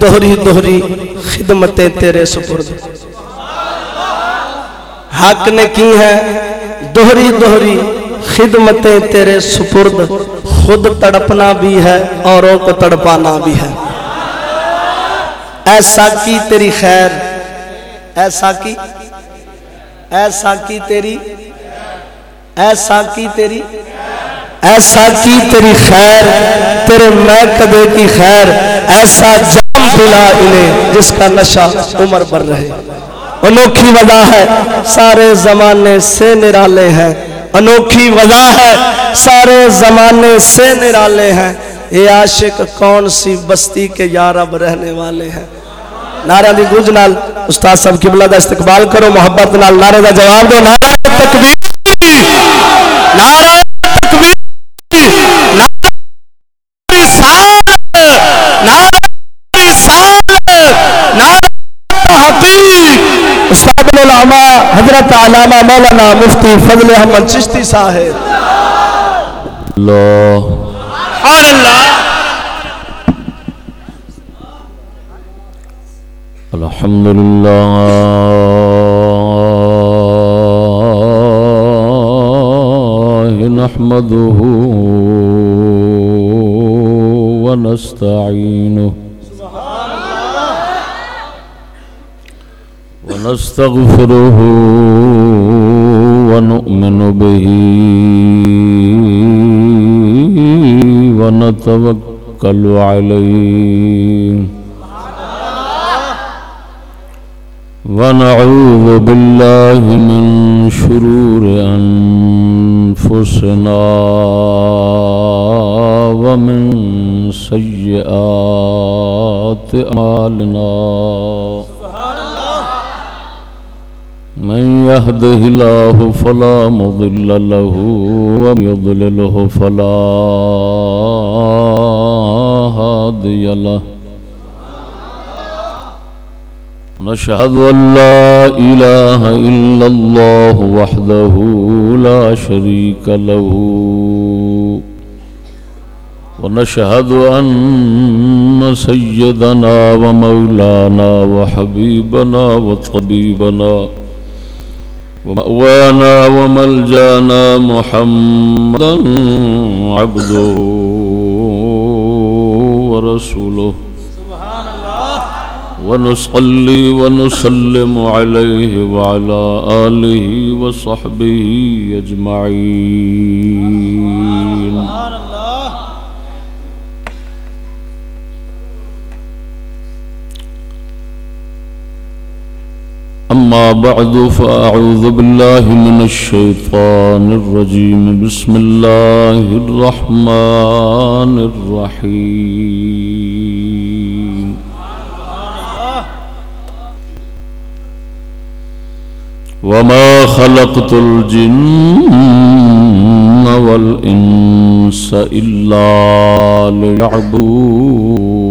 دوہری دوہری خدمتیں تیرے سپرد۔ حق نے کی ہیں دوہری دوہری خدمتیں تیرے سپرد۔ خود تڑپنا بھی ہے، اوروں کو تڑپانا بھی ہے۔ ایسا کی تیری خیر؟ ایسا کی؟ ایسا کی تیری؟ ایسا کی تیری؟ ایسا کی تیری خیر، تیرے میں کبے کی خیر ایسا جام پلا انہیں جس کا نشہ عمر بر رہے۔ انوکھی وضع ہے، سارے زمانے سے نرالے ہیں۔ انوکھی وضع ہے، سارے زمانے سے نرالے ہیں۔ یہ عاشق، کون سی بستی کے یارب رہنے والے ہیں؟ نعرہ دی گوج نال استاد صاحب کی بلد استقبال کرو، محبت نال، نعرہ دا جواب دو، نعرہ تکبیر۔ نعرہ تحقیق العلماء حضرت علامہ مولانا مفتی فضل احمد چشتی صاحب۔ اللہ اور اللہ۔ الحمد لله نحمده ونستعينه ونستغفره ونؤمن به ونتوكل عليه ونعوذ بالله من شرور أنفسنا ومن سيئات أعمالنا من يهده الله فلا مضل له، ومن يضلله فلا هادي له. نشهد أن لا إله إلا الله وحده لا شريك له. ونشهد أن سيدنا ومولانا وحبيبنا وطبيبنا ومأوانا وملجانا محمدا عبده ورسوله. ونصلي ونسلم عليه وعلى آله وصحبه أجمعين. سبحان الله أما بعد، فأعوذ بالله من الشيطان الرجيم. بسم الله الرحمن الرحيم. وما خلقت الجن والإنس إلا ليعبدون.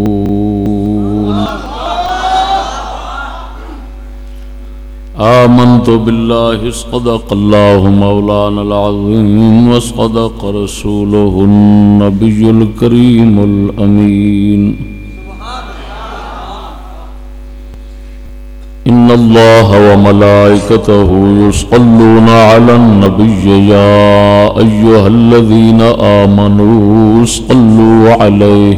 آمنت بالله صدق الله مولانا العظيم وصدق رسوله النبي الكريم الأمين. إن الله وملائكته يصلون على النبي يا أيها الذين آمنوا صلوا عليه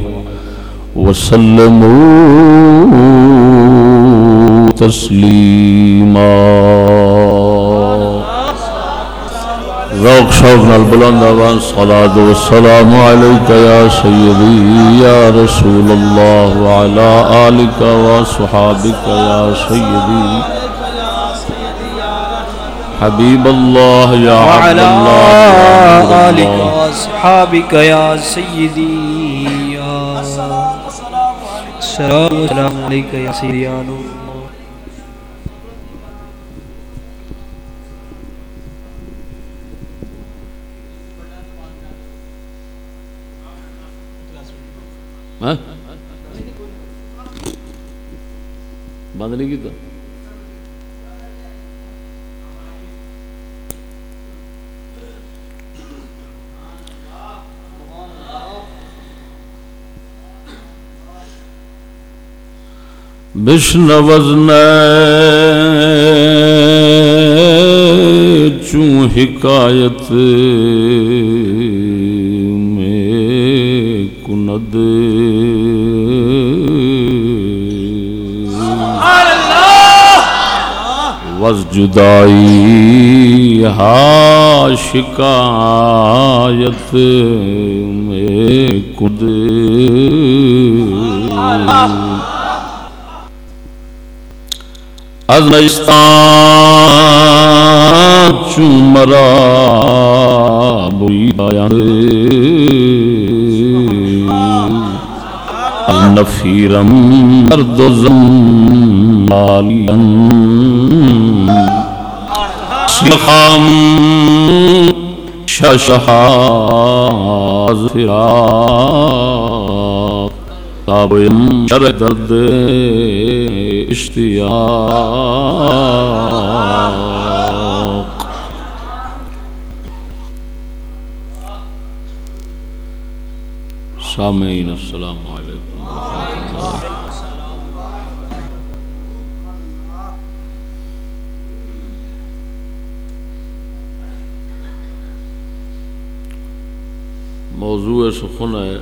وسلموا تسليما ذوق شوق نال بلند آواز صلاة والسلام عليك يا سيدي يا رسول الله وعلى آلك وصحابك يا سيدي حبيب الله يا عبد وعلى الله يا آلك الله. وأصحابك يا سيدي يا السلام السلام عليك يا سيدي يا نور. ہاں؟ بند نہیں کیتا؟ بشن وزن چوں حکایت وز جدائی ہا شکایت میں کند از نجستان چومرا بوئی آیان النفیرم مرد و زمالین سمخام ششحاز فراق تابیم شر درد اشتیاق۔ سامعین السلام موضوع سخن ہے۔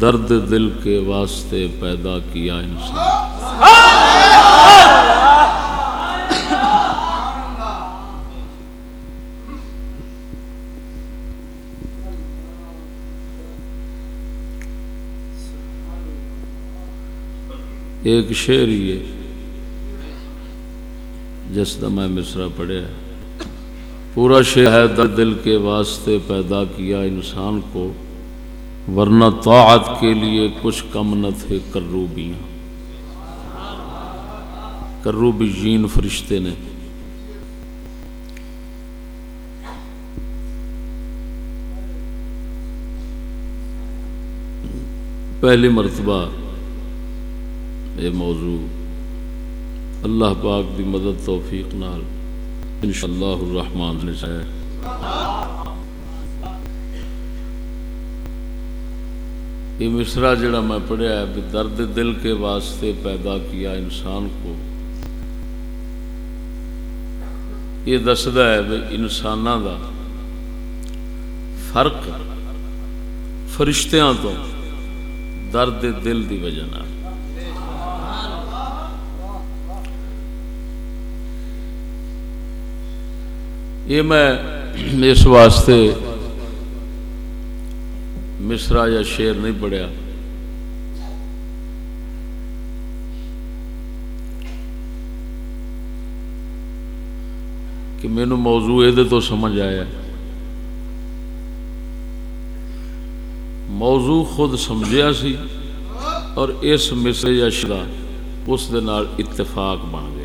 درد دل کے واسطے پیدا کیا انسان۔ ایک شعر ہی ہے۔ جس کا میں مصرا پڑھیا پورا شعر ہے دل کے واسطے پیدا کیا انسان کو، ورنہ طاعت کے لیے کچھ کم نہ تھے کروبیاں۔ کروبی جین فرشتے نے۔ پہلی مرتبہ یہ موضوع اللہ پاک دی مدد توفیق نال انشاءاللہ الرحمن نے چاہے یہ مصرا جڑا میں پڑھیا ہے درد دل کے واسطے پیدا کیا انسان کو۔ یہ دسدا ہے بھی انساناں دا فرق فرشتیاں تو درد دل دی وجہ نال۔ یہ میں اس واسطے مصرا یا شعر نہیں پڑھیا۔ کہ مینو موضوع یہ تو سمجھ آیا۔ موضوع خود سمجھیا سی اور اس مصر یا شرا اس دے نال اتفاق بن گیا۔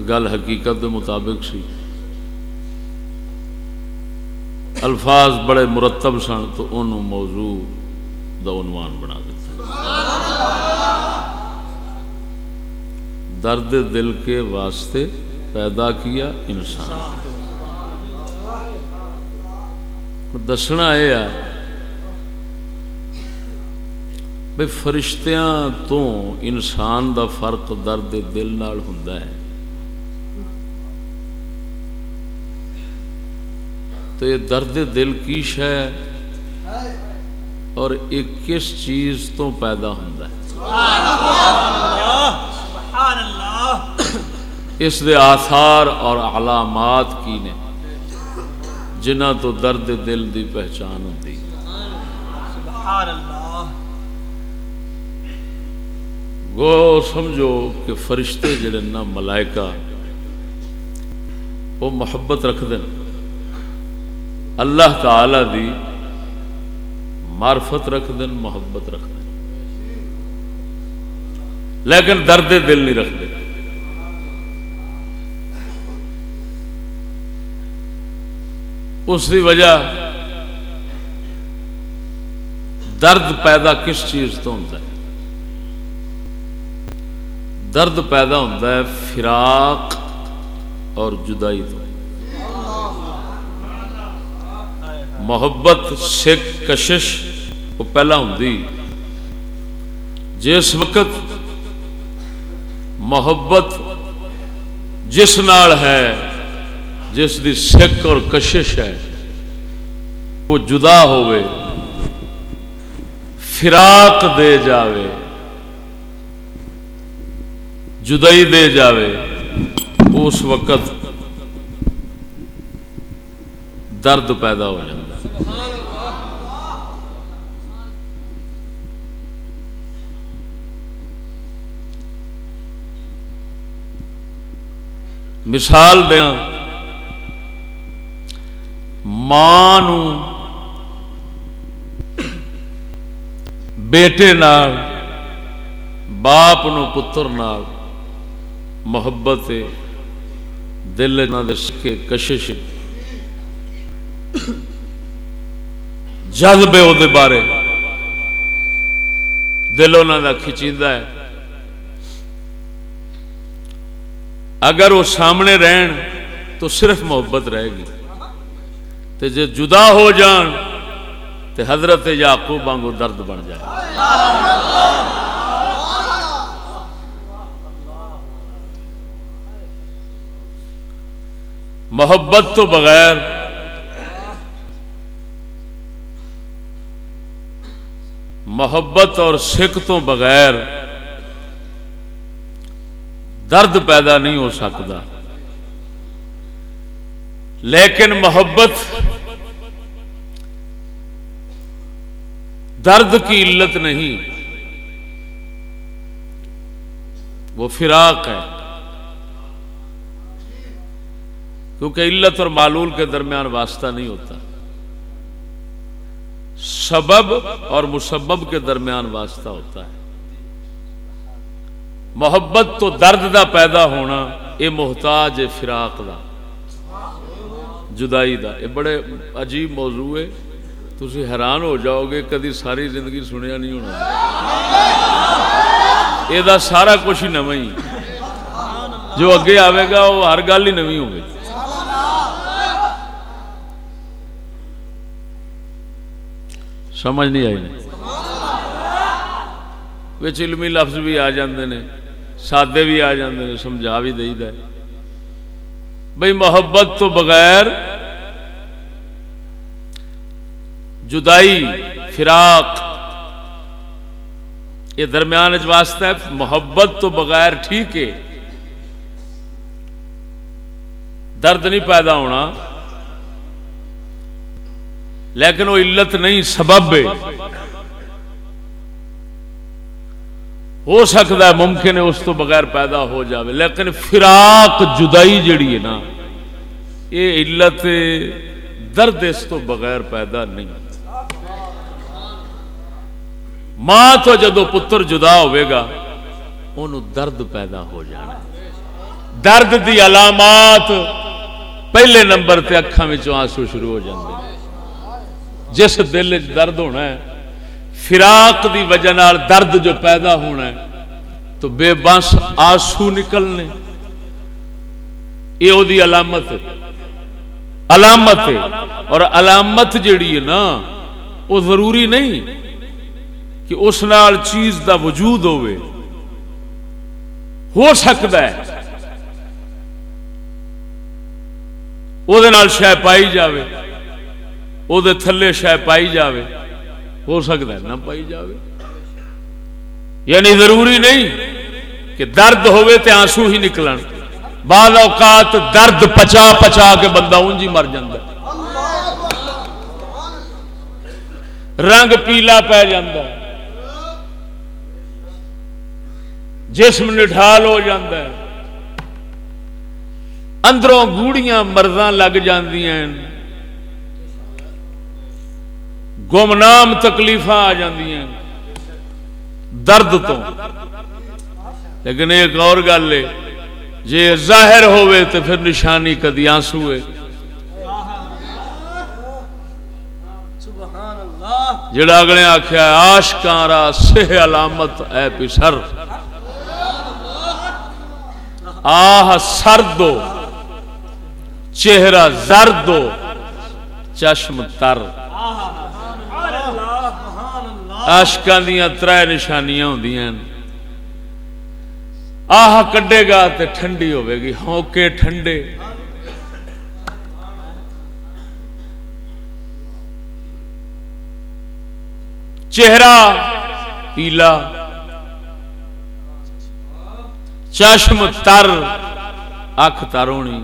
تو گل حقیقت دے مطابق سی۔ الفاظ بڑے مرتب سن تو انہوں موضوع دا عنوان بنا دیتا۔ درد دل کے واسطے پیدا کیا انسان۔ دسنا یہ ہے بھائی فرشتیاں تو انسان دا فرق درد دل نال ہوندا ہے۔ تو یہ درد دل کی شے اور یہ کس چیز تو پیدا ہوتا ہے؟ اس دے آثار اور علامات کی نے جنہ تو درد دل دی پہچان ہوتی گو سمجھو کہ فرشتے جڑے نا ملائکہ، وہ محبت رکھ دیں اللہ تعالی دی معرفت رکھ دیں محبت رکھ دیں لیکن درد دل نہیں رکھتے اس کی وجہ درد پیدا کس چیز تو ہوتا ہے؟ درد پیدا ہوتا ہے فراق اور جدائی تو۔ محبت سکھ کشش وہ پہلا ہوں جس وقت محبت جس نال ہے جس دی سکھ اور کشش ہے وہ جدا ہوئے فراق دے جاوے جدائی دے جاوے اس وقت درد پیدا ہو جائے مثال دیا ماں بیٹے نال باپ نو پتر نال محبت دل کے کشش جذبے وہ بارے۔ دل انہوں کا کھچیدہ ہے۔ اگر وہ سامنے رہن تو صرف محبت رہے گی۔ تے جے جدا ہو جان تے حضرت یعقوب وانگو درد بن جائے۔ محبت تو بغیر محبت اور سکھ تو بغیر درد پیدا نہیں ہو سکتا۔ لیکن محبت درد کی علت نہیں۔ وہ فراق ہے۔ کیونکہ علت اور معلول کے درمیان واسطہ نہیں ہوتا۔ سبب اور مسبب کے درمیان واسطہ ہوتا ہے۔ محبت تو درد دا پیدا ہونا یہ محتاج فراق دا، جدائی دا۔ یہ بڑے عجیب موضوع ہے۔ تھی حیران ہو جاؤ گے، کدی ساری زندگی سنیا نہیں ہونا۔ یہ سارا کچھ ہی نو ہی۔ جو اگے آئے گا، وہ ہر گل ہی نوی ہوگی سمجھ نہیں آئی۔ نہیں علمی لفظ بھی آ جاندے نے، سادے بھی آ جاندے نے، سمجھا بھی دئی دا بھئی محبت تو بغیر جدائی، فراق، یہ درمیان واسطہ ہے، محبت تو بغیر ٹھیک ہے۔ درد نہیں پیدا ہونا۔ لیکن وہ علت نہیں، سبب ہے۔ ہو سکتا ہے ممکن ہے اس تو بغیر پیدا ہو جاوے، لیکن فراق جدائی جڑی ہے نا، یہ علت درد اس تو بغیر پیدا نہیں۔ ماں تو جدو پتر جدا ہوئے گا ان درد پیدا ہو جانا۔ درد دی علامات پہلے نمبر تے اکھا میں آنسو شروع ہو جاندے۔ جس دل درد ہونا ہے، فراق دی وجہ نال درد جو پیدا ہونا ہے، تو بے بس آسو نکلنے۔ یہ دی علامت علامت ہے۔ اور علامت جیڑی ہے نا، وہ ضروری نہیں کہ اس نال چیز دا وجود ہوئے۔ ہو سکتا ہے۔ وہ شہ پائی جاوے۔ وہ تھلے شہ پائی جاوے ہو سکتا ہے نہ پائی جاوے یعنی ضروری نہیں کہ درد ہوئے تے آنسو ہی نکلن بعض اوقات درد پچا پچا کے بندہ انجی مر جاندہ رنگ پیلا پہ جاندہ جسم نٹھال ہو جاندہ ہے اندروں گوڑیاں مرداں لگ جاندیاں ہیں گمنام تکلیف آ جاندیاں درد تو۔ لیکن ایک اور گل ہے جی ظاہر ہوئے تو پھر نشانی کدی آنسو ہے۔ جڑا اگلے آخیا آشکارا سہ علامت اے پسر۔ آہ سردو چہرہ زردو چشم تر۔ آشکان دیا تر نشانیاں ہوں آہ کڈے گا تے ٹھنڈی ہوے گی۔ ہاں، ہونکے ٹھنڈے۔ چہرہ پیلا۔ چشم تر۔ اکھ تر ہونی۔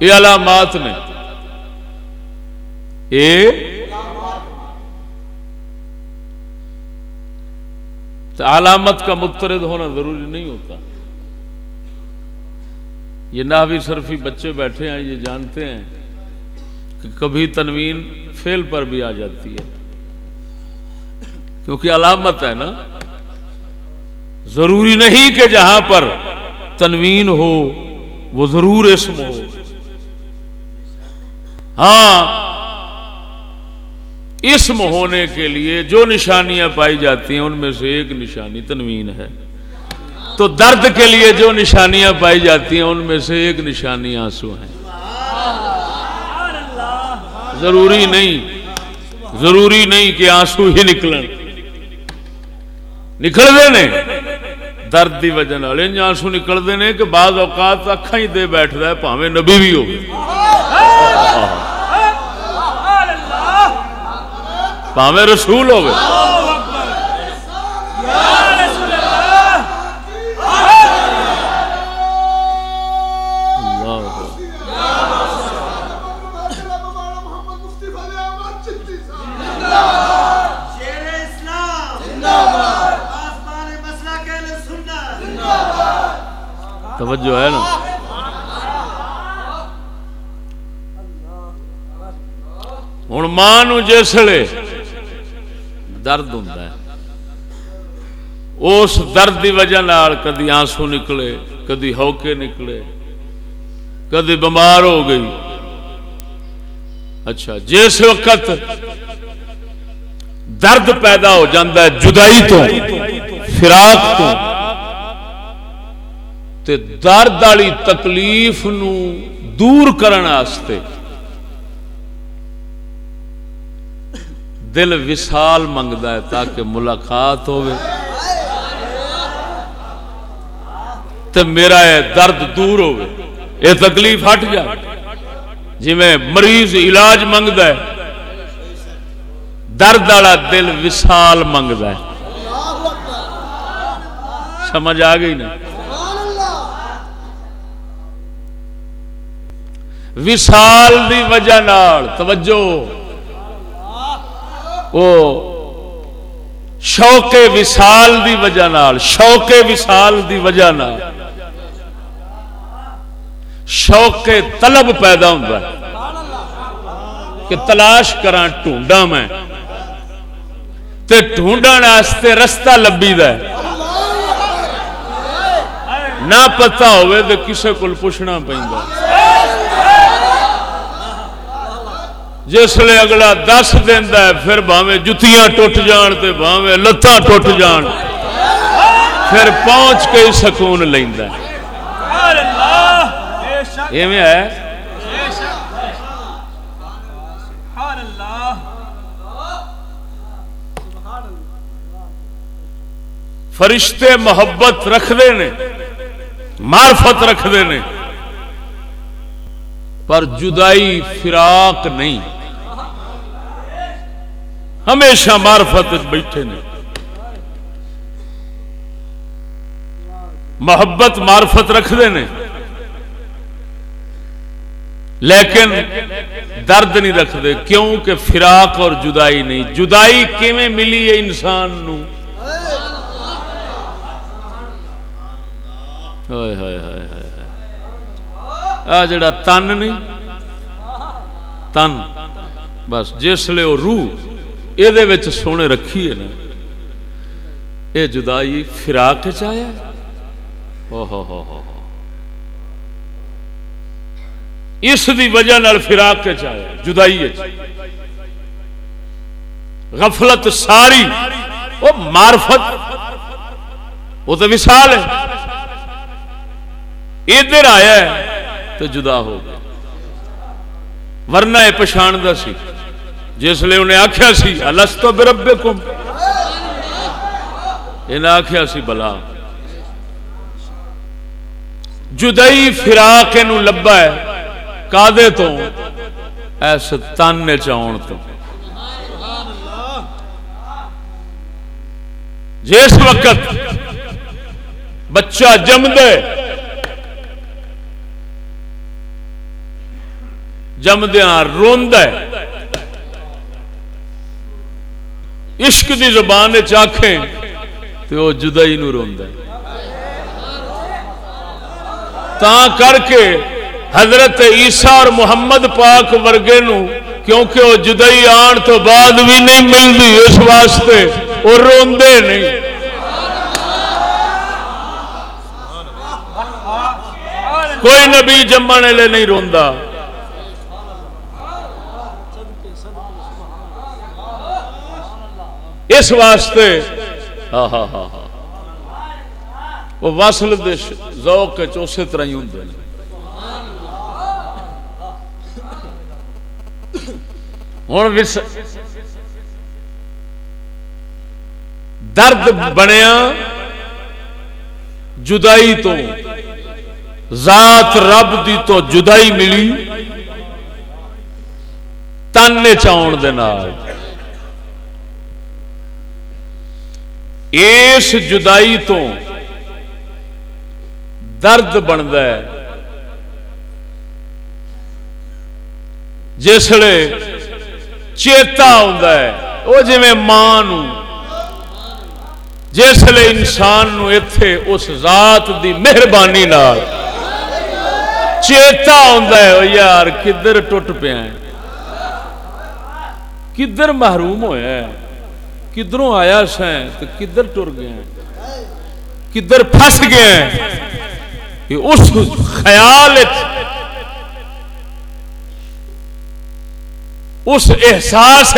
یہ علامات نے۔ یہ علامت کا مترد ہونا ضروری نہیں ہوتا۔ یہ ناوی صرفی بچے بیٹھے ہیں، یہ جانتے ہیں کہ کبھی تنوین فیل پر بھی آ جاتی ہے۔ کیونکہ علامت ہے نا، ضروری نہیں کہ جہاں پر تنوین ہو، وہ ضرور اسم ہو۔ ہاں اسم ہونے کے لیے جو نشانیاں پائی جاتی ہیں ان میں سے ایک نشانی تنوین ہے۔ تو درد کے لیے جو نشانیاں پائی جاتی ہیں ان میں سے ایک نشانی آنسو ہیں۔ ضروری نہیں ضروری نہیں کہ آنسو ہی نکلن۔ نکلتے نے۔ درد کی وجہ آنسو نکلتے ہیں کہ بعض اوقات اکھا ہی دے بیٹھتا ہے پاوے نبی بھی ہو پاوے رسول ہو توجہ ہے نا؟ ہوں ماں جسے درد ہوں اس درد کی وجہ کدی آنسو نکلے، کدی ہوکے نکلے، کدی بمار ہو گئی۔ اچھا جس وقت درد پیدا ہو جاتا ہے جدائی تو، فراق تو، تے درد والی تکلیف نو دور کرنے دل وسال منگتا ہے تاکہ ملاقات ہوئے۔ تے میرا یہ درد دور ہوئے۔ یہ تکلیف ہٹ جائے جی میں مریض علاج منگتا ہے، درد والا دل وسال منگتا ہے۔ سمجھ آ گئی نا؟ وسال دی وجہ نال، توجہ۔ او شوق وسال دی وجہ نال، شوق وسال دی وجہ نال۔ شوق طلب پیدا ہوتا ہے کہ تلاش کرا ٹونڈا میں۔ تے ڈھونڈن واسطے رستہ لبی دا ہے۔ نہ پتا ہوئے تو کسے کو پوچھنا پہنتا جسے اگلا دس دینا ہے، پھر باوے جتیاں ٹوٹ جان تے باوے لتاں ٹوٹ جان۔ پھر پہنچ کے سکون لینا ایویں ہے؟ فرشتے محبت رکھتے نے، معرفت رکھتے نے، پر جدائی فراق نہیں۔ ہمیشہ معرفت بیٹھے نے محبت معرفت رکھتے ہیں لیکن درد نہیں رکھتے کیوں کہ فراق اور جدائی نہیں۔ جدائی کیویں ملی ہے انسان نو؟ آ جڑا تن نہیں، تن۔ بس جسے وہ روح۔ یہ سونے رکھی ہے نا یہ جدائی فراق چایا ہو ہو ہو ہو اس دی وجہ نال فراق کے چایا جدائی غفلت ساری وہ مارفت وہ تو وشال ہے ادھر آیا ہے تو جدا ہو گیا ورنہ یہ پچھاڑتا سی جس لیے انہیں آخیا سی الس تو بربے کم انہیں آخیا سی، بلا۔ جدئی فراق نو لبا ہے، کادے تو؟ ایس تن چاؤن تو۔ جس وقت بچہ جم دے جم جمد جمدیا روند عشق دی زبان چاکھیں تو وہ جدائی نو روند تا کر کے حضرت عیسیٰ اور محمد پاک ورگے نو، کیونکہ وہ جدائی آن تو بعد بھی نہیں ملتی اس واسطے وہ روندے نہیں۔ کوئی نبی جمنے لے نہیں روندا۔ اس واسطے۔ ہاں ہاں ہاں ہاں وہ وصل ذوق اسی طرح ہی ہوں ہوں درد بنیا جدائی تو۔ ذات رب دی تو جدائی ملی۔ تن چاؤن دے نال۔ اس جدائی تو درد بنتا ہے۔ جسے چیتا ہے وہ جی ماں جسے انسان نو اتے اس ذات دی مہربانی چیتا ہے یار کدھر ٹوٹ پیا کدھر محروم ہوا ہے؟ کدھروں آیا سیں تو کدھر ٹر گیا کدھر پھس گیا اس خیال اس احساس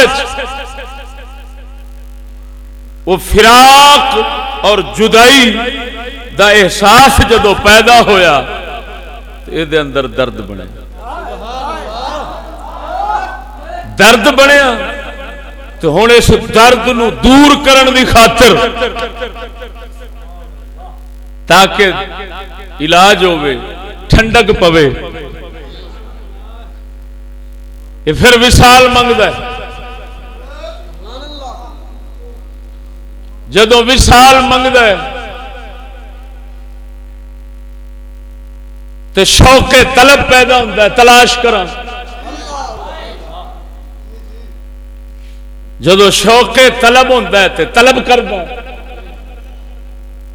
وہ فراق اور جدائی دا احساس جدو پیدا ہویا تو یہ اندر درد بنے۔ درد بنیا۔ تو ہوں اس درد نو دور کرن دی خاطر تاکہ علاج ہوئے ٹھنڈک پوے۔ یہ پھر وسال منگتا ہے۔ جدو وسال منگتا ہے تو شوق طلب پیدا ہوتا ہے، تلاش کرا جدو شوق طلب ہوتا ہے تو طلب کرتا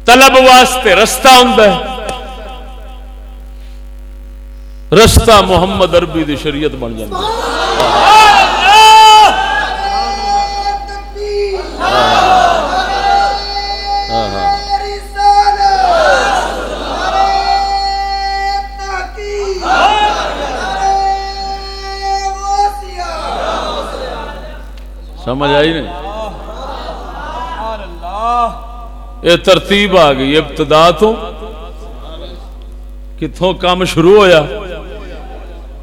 طلب واسطے رستہ ہوتا ہے۔ رستہ محمد اربی دی شریعت بن جائے سمجھ آئی نہیں؟ یہ ترتیب آ گئی ابتدا تو کتوں کام شروع ہویا؟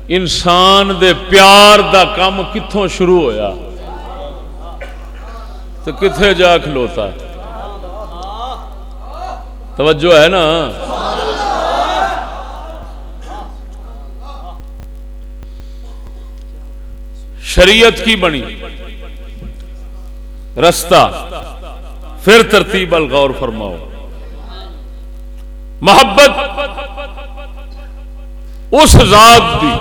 انسان دے پیار دا کام کتوں شروع ہویا؟ تو کتنے جا کھلوتا؟ توجہ ہے نا؟ شریعت کی بنی۔ رستہ۔ پھر ترتیب الغور فرماؤ۔ محبت اس ذات دی۔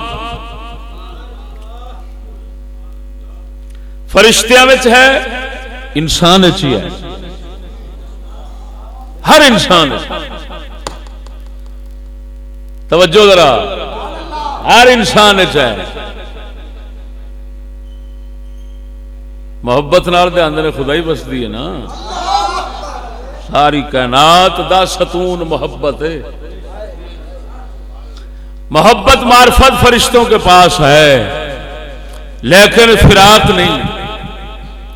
فرشتیاں ہے، انسان ہے۔ ہر انسان توجہ ذرا، ہر انسان ہے۔ محبت نال دے اندر خدائی بستی ہے نا۔ ساری کائنات دا ستون محبت ہے۔ محبت معرفت فرشتوں کے پاس ہے۔ لیکن فراق نہیں،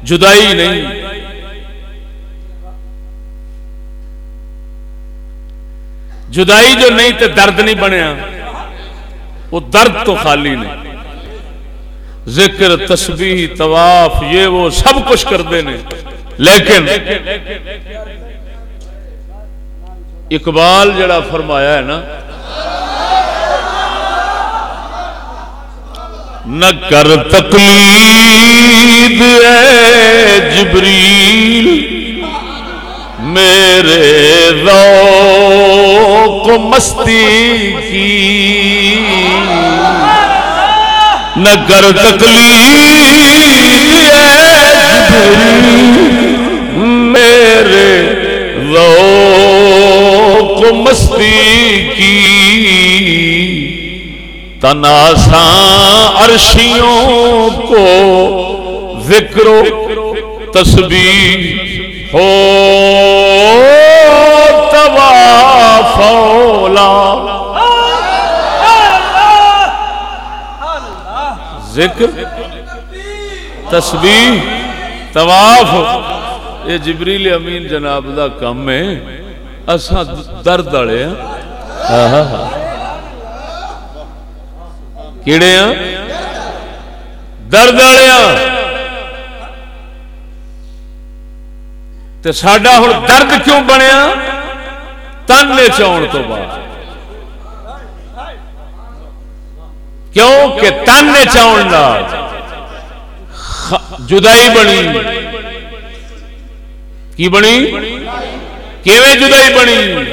جدائی نہیں۔ جدائی جو نہیں تے درد نہیں بنیا، وہ درد تو خالی نہیں۔ ذکر، تسبیح، طواف، یہ وہ سب کچھ کرتے ہیں لیکن اقبال جڑا فرمایا ہے نا، نہ کر تقلید اے جبریل، میرے ذوق مستی کی۔ نہ کر تقلید اے جبریل میرے ذوق مستی کی تناساں عرشیوں کو ذکر و تسبیح ہو طواف اولا ذکر، تسبیح، طواف، یہ جبریل امین جناب دا کم ہے، اساں درد والے ہاں ہاں, ہاں, ہاں کیڑے ہیں درد والے ہاں, تے ساڈا ہن درد کیوں بنیا تن نے چاؤن تو بعد کیوں کہ تن چاؤن نال جدائی بنی۔ کی بنی؟ کیویں جدائی بنی؟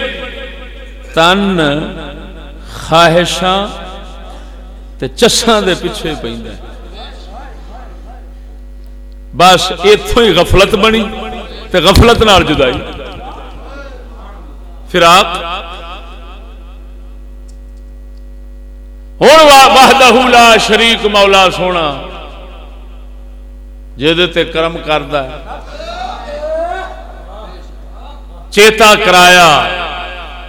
تن، خواہشاں تے چساں دے پیچھے پیندا ہے۔ بس ایتھوں ہی غفلت بنی تے غفلت نال جدائی۔ فراق ہوں وحدہ لا شریک مولا سونا۔ جے کرم کردا ہے۔ چیتا کرایا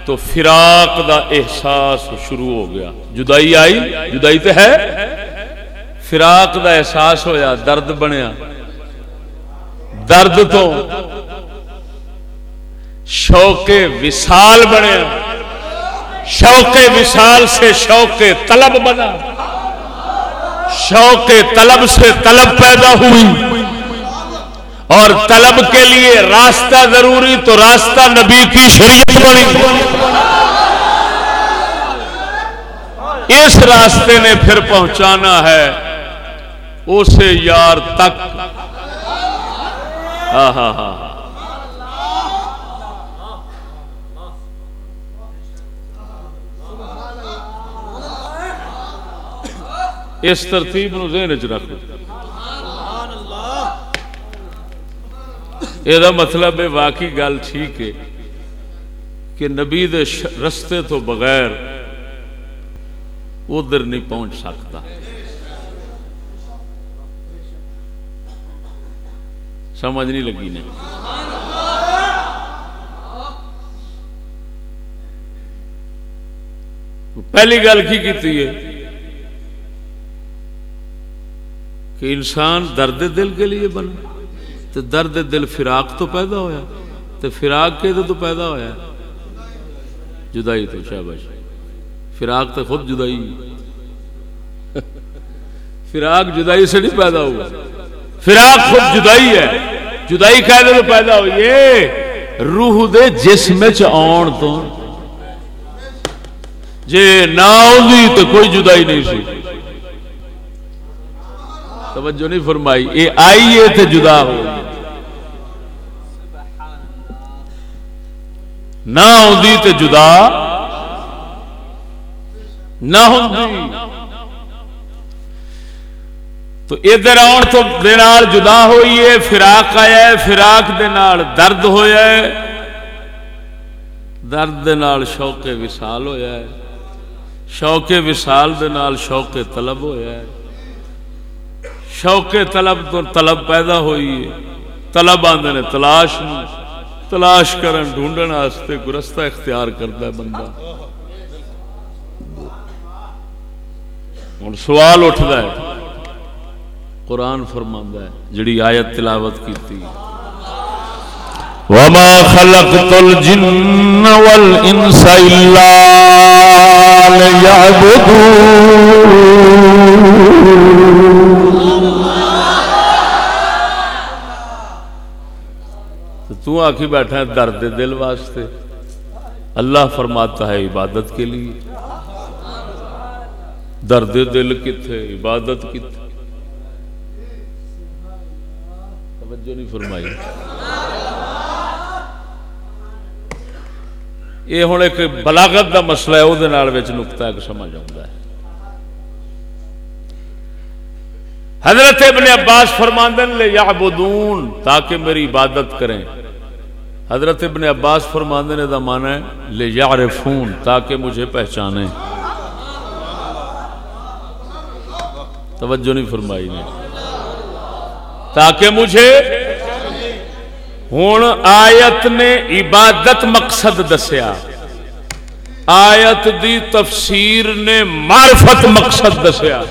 تو فراق دا احساس شروع ہو گیا۔ جدائی آئی؟ جدائی تو ہے۔ فراق دا احساس ہویا، درد بنیا۔ درد تو شوق وصال بنیا۔ شوق وصال سے شوق طلب بنا۔ شوق طلب سے طلب پیدا ہوئی۔ اور طلب کے لیے راستہ ضروری تو راستہ نبی کی شریعت بنی۔ اس راستے نے پھر پہنچانا ہے اسے یار تک۔ ہاں ہاں ہاں, ہاں۔ اس ترتیب نو ذہن چ رکھ یہ مطلب ہے، واقعی گل ٹھیک ہے کہ نبی دے رستے تو بغیر ادھر نہیں پہنچ سکتا۔ سمجھ نہیں لگی نے۔ پہلی گل کی ہے؟ کہ انسان درد دل کے لیے بنا تو درد دل فراق تو پیدا ہویا۔ تو فراق کے تو پیدا ہویا۔ جدائی تو شاباش۔ فراق تو خود جدائی۔ فراق جدائی سے نہیں پیدا ہوا۔ فراق خود جدائی ہے۔ جدائی قاعدے تو پیدا ہوئی ہے۔ روح دے جسم آن تو۔ جے نہ آئی تو کوئی جدائی نہیں سی۔ توجہ نہیں فرمائی یہ آئی ہے تو جدا ہو۔ نہ آدھی تو جدا، نہ ہوں تو ادھر آن تو دال جدا ہوئی ہے، فراق آیا ہے، فراق دے نال درد ہویا ہے۔ درد دے نال شوق وصال ہویا ہے۔ شوق وصال دے نال شوق طلب ہویا ہے۔ شوق طلب تو طلب پیدا ہوئی ہے۔ طلب آدھے نے تلاش تلاش کرن، ڈھونڈن واسطے گرستہ اختیار کرتا ہے بندہ۔ ہوں سوال اٹھتا ہے، قرآن فرما ہے، جڑی آیت تلاوت کی وما خلقت الجن والإنس إلا ليعبدون تو آخی بیٹھا ہے درد دل واسطے۔ اللہ فرماتا ہے عبادت کے لیے۔ درد دل کتنے عبادت کتنے توجہ نہیں فرمائی۔ یہ ہوں ایک بلاغت دا مسئلہ ہے وہ نقطہ ایک سمجھ آتا ہے۔ حضرت ابن عباس فرماندن لے یعبدون تاکہ میری عبادت کریں۔ حضرت ابن عباس فرماندن دا مانا ہے لے یعرفون تاکہ مجھے پہچانے۔ توجہ نہیں فرمائی نے۔ تاکہ مجھے ہوں آیت نے عبادت مقصد دسیا۔ آیت دی تفسیر نے معرفت مقصد دسیا۔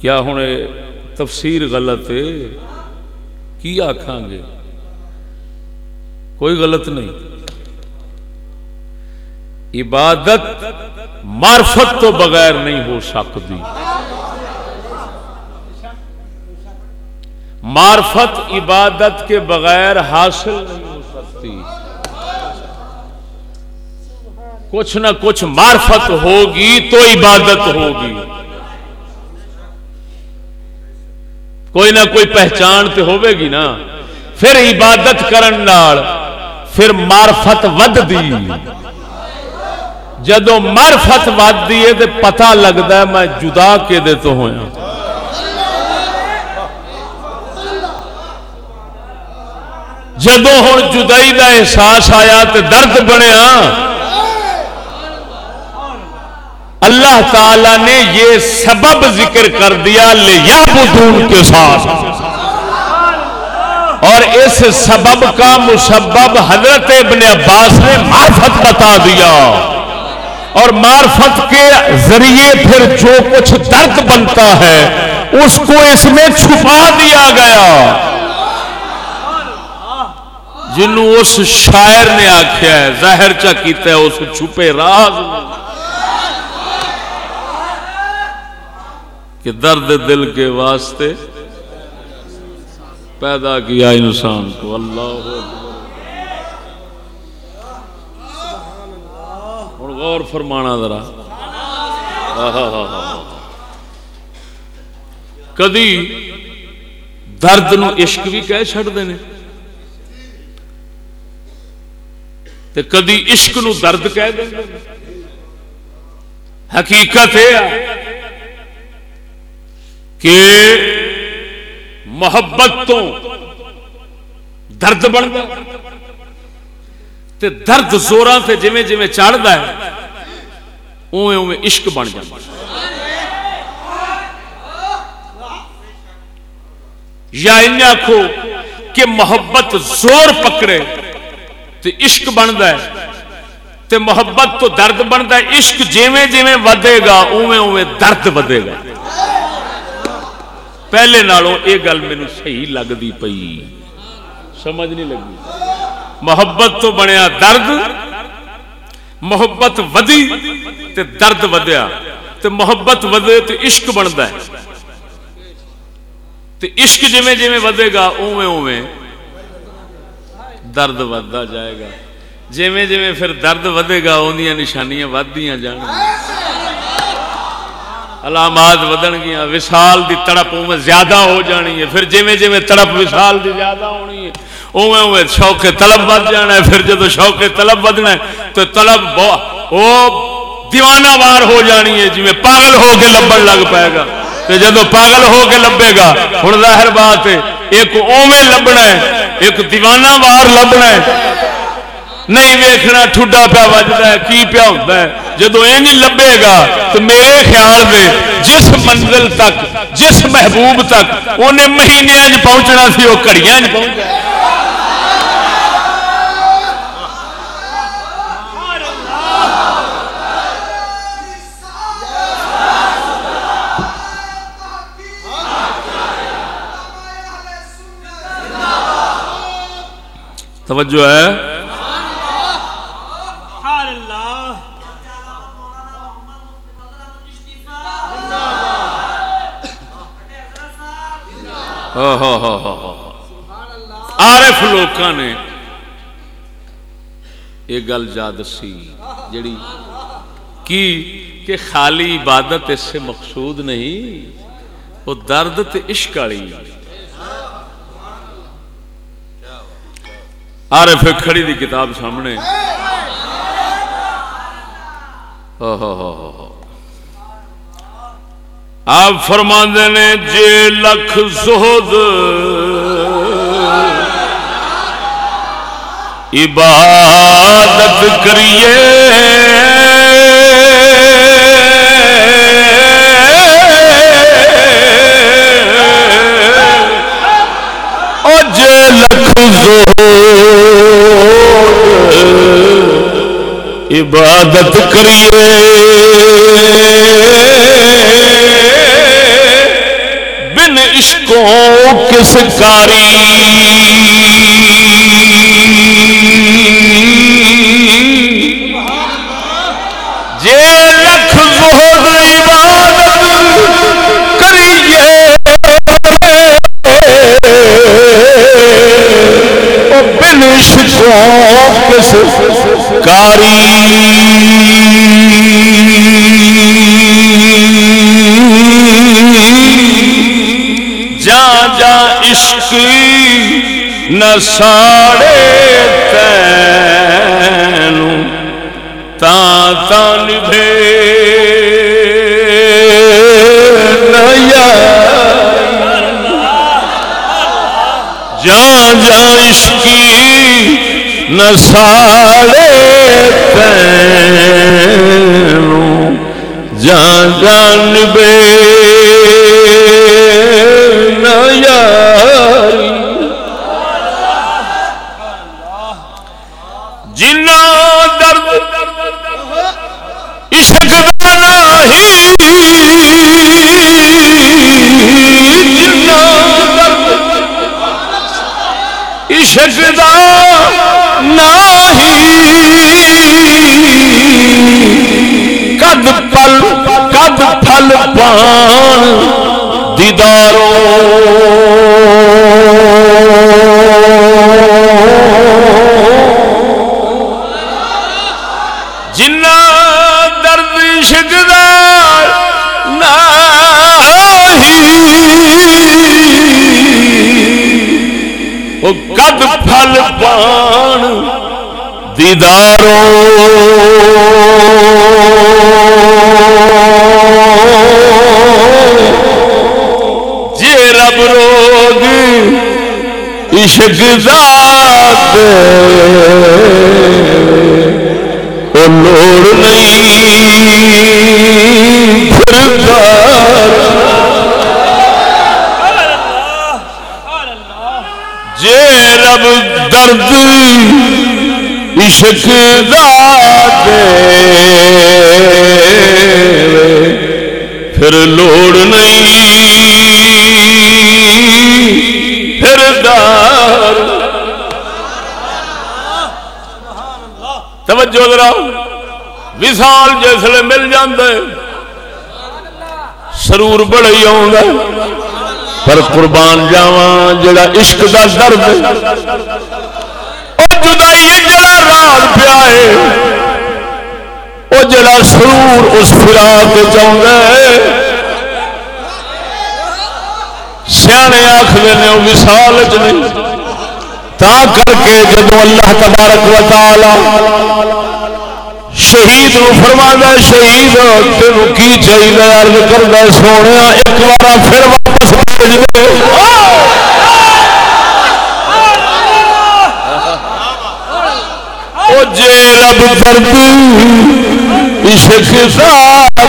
کیا ہوں تفسیر غلط ہے کی آخان گے؟ کوئی غلط نہیں۔ عبادت معرفت تو بغیر نہیں ہو سکتی۔ معرفت عبادت کے بغیر حاصل نہیں ہو سکتی۔ کچھ نہ کچھ معرفت ہوگی تو عبادت ہوگی۔ کوئی نہ کوئی پہچان تو ہوے گی نا۔ پھر عبادت کرن نال، پھر مارفت ود دی جدو مارفت ود دی ہے تو پتا لگتا ہے میں جدا کے دے تو ہویا جدو ہوں جدائی دا احساس آیا تو درد بنیا اللہ تعالی نے یہ سبب ذکر کر دیا لے یا کے ساتھ۔ اور اس سبب کا مسبب حضرت ابن عباس نے معرفت بتا دیا۔ اور معرفت کے ذریعے پھر جو کچھ درد بنتا ہے، اس کو اس میں چھپا دیا گیا۔ جنوں اس شاعر نے آخیا ہے، ظاہر چا کیتا ہے، اس چھپے راز۔ کہ درد دل کے واسطے پیدا کیا انسان کو۔ اللہ ہوں غور فرمانا ذرا۔ کدی درد نو عشق بھی کہہ چڑتے ہیں کدی عشق نو درد کہہ دیں حقیقت ہے کہ محبت تو درد بنتا تے درد زورا سے جی جی چڑھتا ہے اوے اوے عشق بن جائے یا ان آخو کہ محبت زور پکڑے تو عشق بنتا ہے۔ تے محبت تو درد بنتا ہے، عشق جیویں جیویں ودے گا اوے اوے درد ودے گا۔ پہلے نالوں یہ گل مینو صحیح لگتی پی سمجھ نہیں لگی۔ محبت تو بنیا درد، محبت ودی تے درد ودیا۔ تے محبت ودے تو عشق بنتا ہے۔ تے عشق جویں جویں ودے گا اوے اوے درد ودتا جائے گا۔ جویں جویں پھر درد ودے گا اندیاں نشانیاں ودیاں جان۔ علامات ودن گیا وسال دی تڑپ اوے زیادہ ہو جانی ہے۔ پھر جویں جویں تڑپ وسال دی زیادہ ہونی ہے اوے اوے شوق طلب ود جانا ہے۔ پھر جدو شوق طلب ودنا ہے، تو طلب او دیوانہ وار ہو جانی ہے جی پاگل ہو کے لبن لگ پائے گا۔ تو جدو پاگل ہو کے لبے گا ہوں ظاہر بات ہے، ایک اوے لبنا ہے، ایک دیوانہ وار لبنا ہے۔ نہیں ویکھنا ٹھڈا پیا وجدا ہے، کی پیا ہوتا ہے؟ جدو این لبے گا، تو میرے خیال میں جس منزل تک، جس محبوب تک انہیں مہینے پہنچنا سی وہ کڑیاں پہنچ توجہ ہے۔ ہاں آرف لوکاں نے یہ گل جا دسی جڑی کی، کہ خالی عبادت اس سے مقصود نہیں، وہ درد تے عشق والی۔ عارف کھڑی دی کتاب سامنے۔ ہاں ہاں ہاں ہاں ہاں۔ آپ فرماندے نے جے لکھ زہد عبادت کریے۔ او جے لکھ زہد عبادت کریے۔ بن عشقوں کس کاری جے لکھ زہد عبادت کریے۔ بن عشقوں کس کاری جا جا عشق نہ ساڑے تینو تا تا نبھے۔ نہ جا جا عشقی نہ ساڑے تینو جان جان بے نہ جنا درد عشق دا جنا درد عشق دا نہیں۔ کد پل کد پھل پان دیدارو جنا درد عشق دا نہیں وہ کد پھل پان دیدارو جے رب روگ عشق ذات وہ لوڑ نہیں پھرتا جے رب درد عشق ذات پھر لوڑ نہیں، پھر دار۔ توجہ ذرا، وصال جسے مل جاندے۔ سرور بڑا ہی آؤں پر قربان جاواں جڑا عشق دا درد او جدائی جڑا راز پیا ہے او جڑا سرور اس فراق چاہندا ہے۔ سیانے آخر نے وصال چ نہیں تا کر کے جب اللہ تبارک و تعالی شہید نو فرمانا شہید تینوں کی چاہیے عرض کردا سونے ایک بار پھر واپس او جے رب درد عشق ذات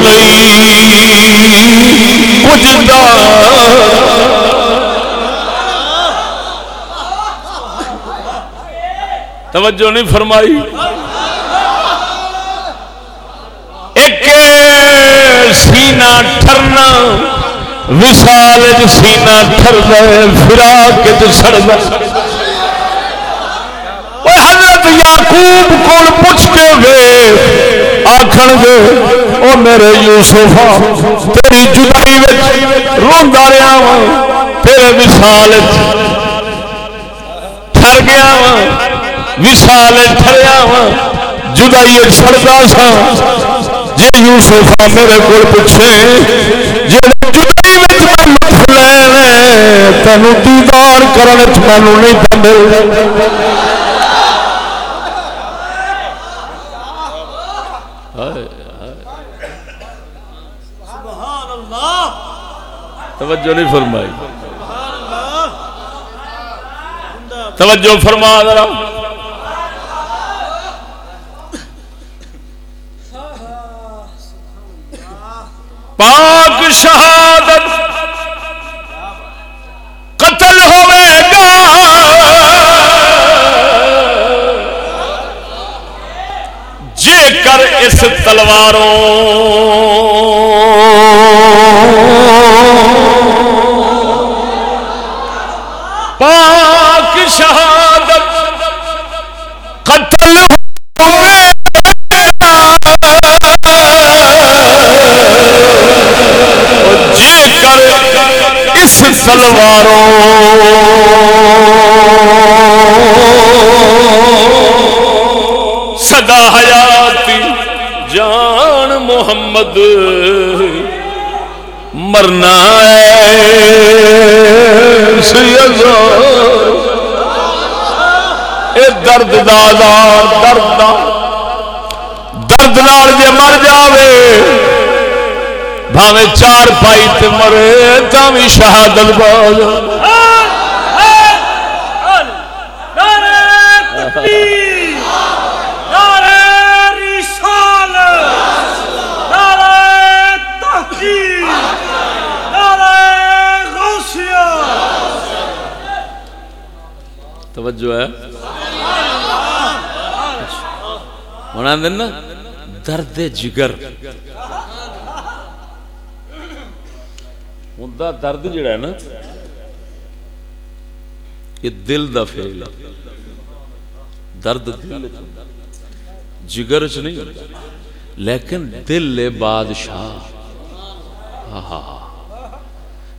نہیں توجہ نہیں فرمائی ایک سینہ ٹھرنا وسال سینا ٹر گئے فرا کے سڑ گئے حضرت یعقوب کول پوچھ کے گئے آخر گے، او میرے یوسفا تیری جدائی وچ روندا رہا وا تیرے وسال ٹر گیا وا وسال ٹریا وا جدائی سڑتا سا جی یوسفا میرے کو پوچھے جی جدائی میں لطف لے تینوں دیدار کرنے مینو نہیں پہ توجہ نہیں فرمائی۔ توجہ فرما ذرا۔ پاک شہادت قتل ہوئے گا۔ جے کر اس تلواروں پاک شہادت قتل محمد مرنا ہے۔ اے درد دادار درد دا۔ درد نال جی مر جاوے، بھاوے چار پائی تے مرے تھی شہادت باز۔ توجہ ہے۔ ہونا دن نا، درد جگر۔ ہوں درد جڑا ہے نا، یہ دل دا فیل ہے۔ درد دل جگر چ نہیں لیکن دل بادشاہ۔ ہاں، ہاں، ہاں۔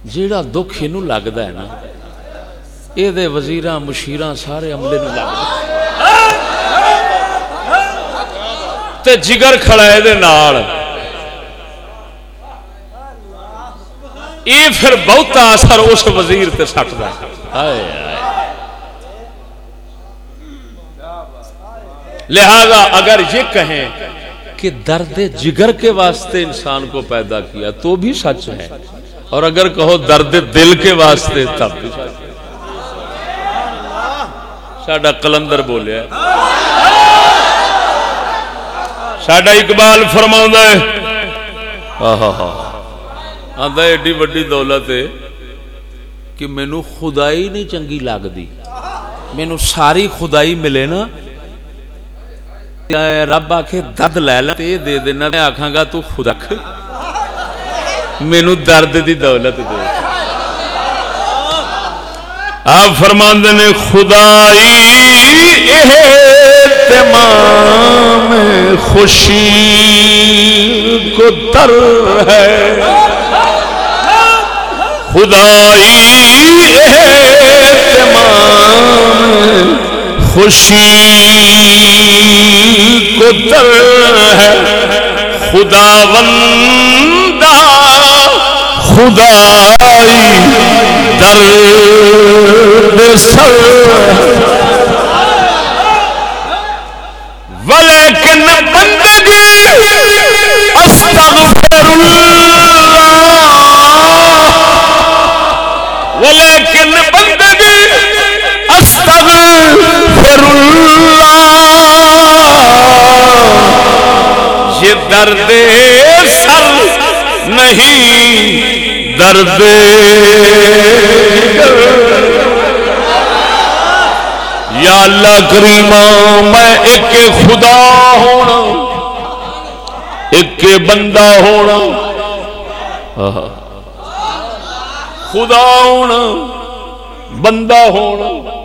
جیڑا دکھ یہ لگتا ہے نا یہ وزیر مشیر سارے عملے نو لگ تے جگر کھڑا ہے نال۔ یہ پھر بہتا اثر اس وزیر تے سٹتا لہذا اگر یہ کہیں کہ درد جگر کے واسطے انسان کو پیدا کیا تو بھی سچ ہے۔ اور اگر کہو درد دل کے واسطے، تب بھی سچ ہے۔ ساڈا کلندر بولیا ساڈا اقبال فرما ہے۔ آدھا ایڈی وڈی دولت ہے کہ مینو خدائی نہیں چنگی لگتی مینو ساری خدائی ملے نا۔ رب آخ دد لے لا دے دینا، میں آخا گا تو خدا مینو درد دی دولت دے۔ آپ فرماند نے، خدائی تمام خوشی کو تر ہے۔ خدائی تمام خوشی کو تر ہے۔ خدا بندہ خدائی درد سر۔ ولیکن بندگی استغفر اللہ۔ ولیکن بندگی استغفر اللہ۔ یہ درد سر نہیں۔ درد یا اللہ کریما میں ایک خدا ہونا، ایک بندہ ہونا۔ خدا ہونا، بندہ ہونا۔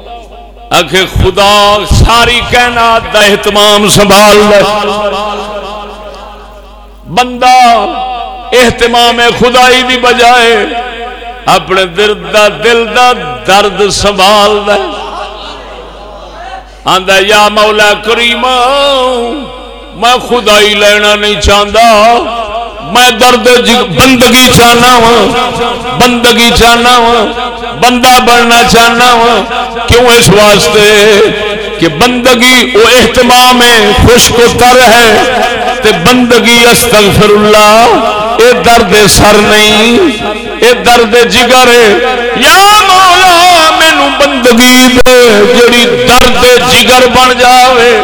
آخر خدا ساری کائنات دا اہتمام سنبھال بندہ اہتمام خدائی دی بجائے اپنے دل دا دل دا درد سنبھال آندا یا مولا کریم، میں خدائی لینا نہیں چاہتا میں درد جی بندگی چاہنا وا ہاں۔ بندگی چاہنا وا ہاں۔ بندہ بننا چاہنا وا ہاں۔ کیوں اس واسطے کہ بندگی وہ اہتمام ہے خوش کو تر ہے۔ تے بندگی استغفر اللہ اے درد سر نہیں، اے درد جگر یا مولا مینو بندگی دے، جڑی درد جگر بن جاوے۔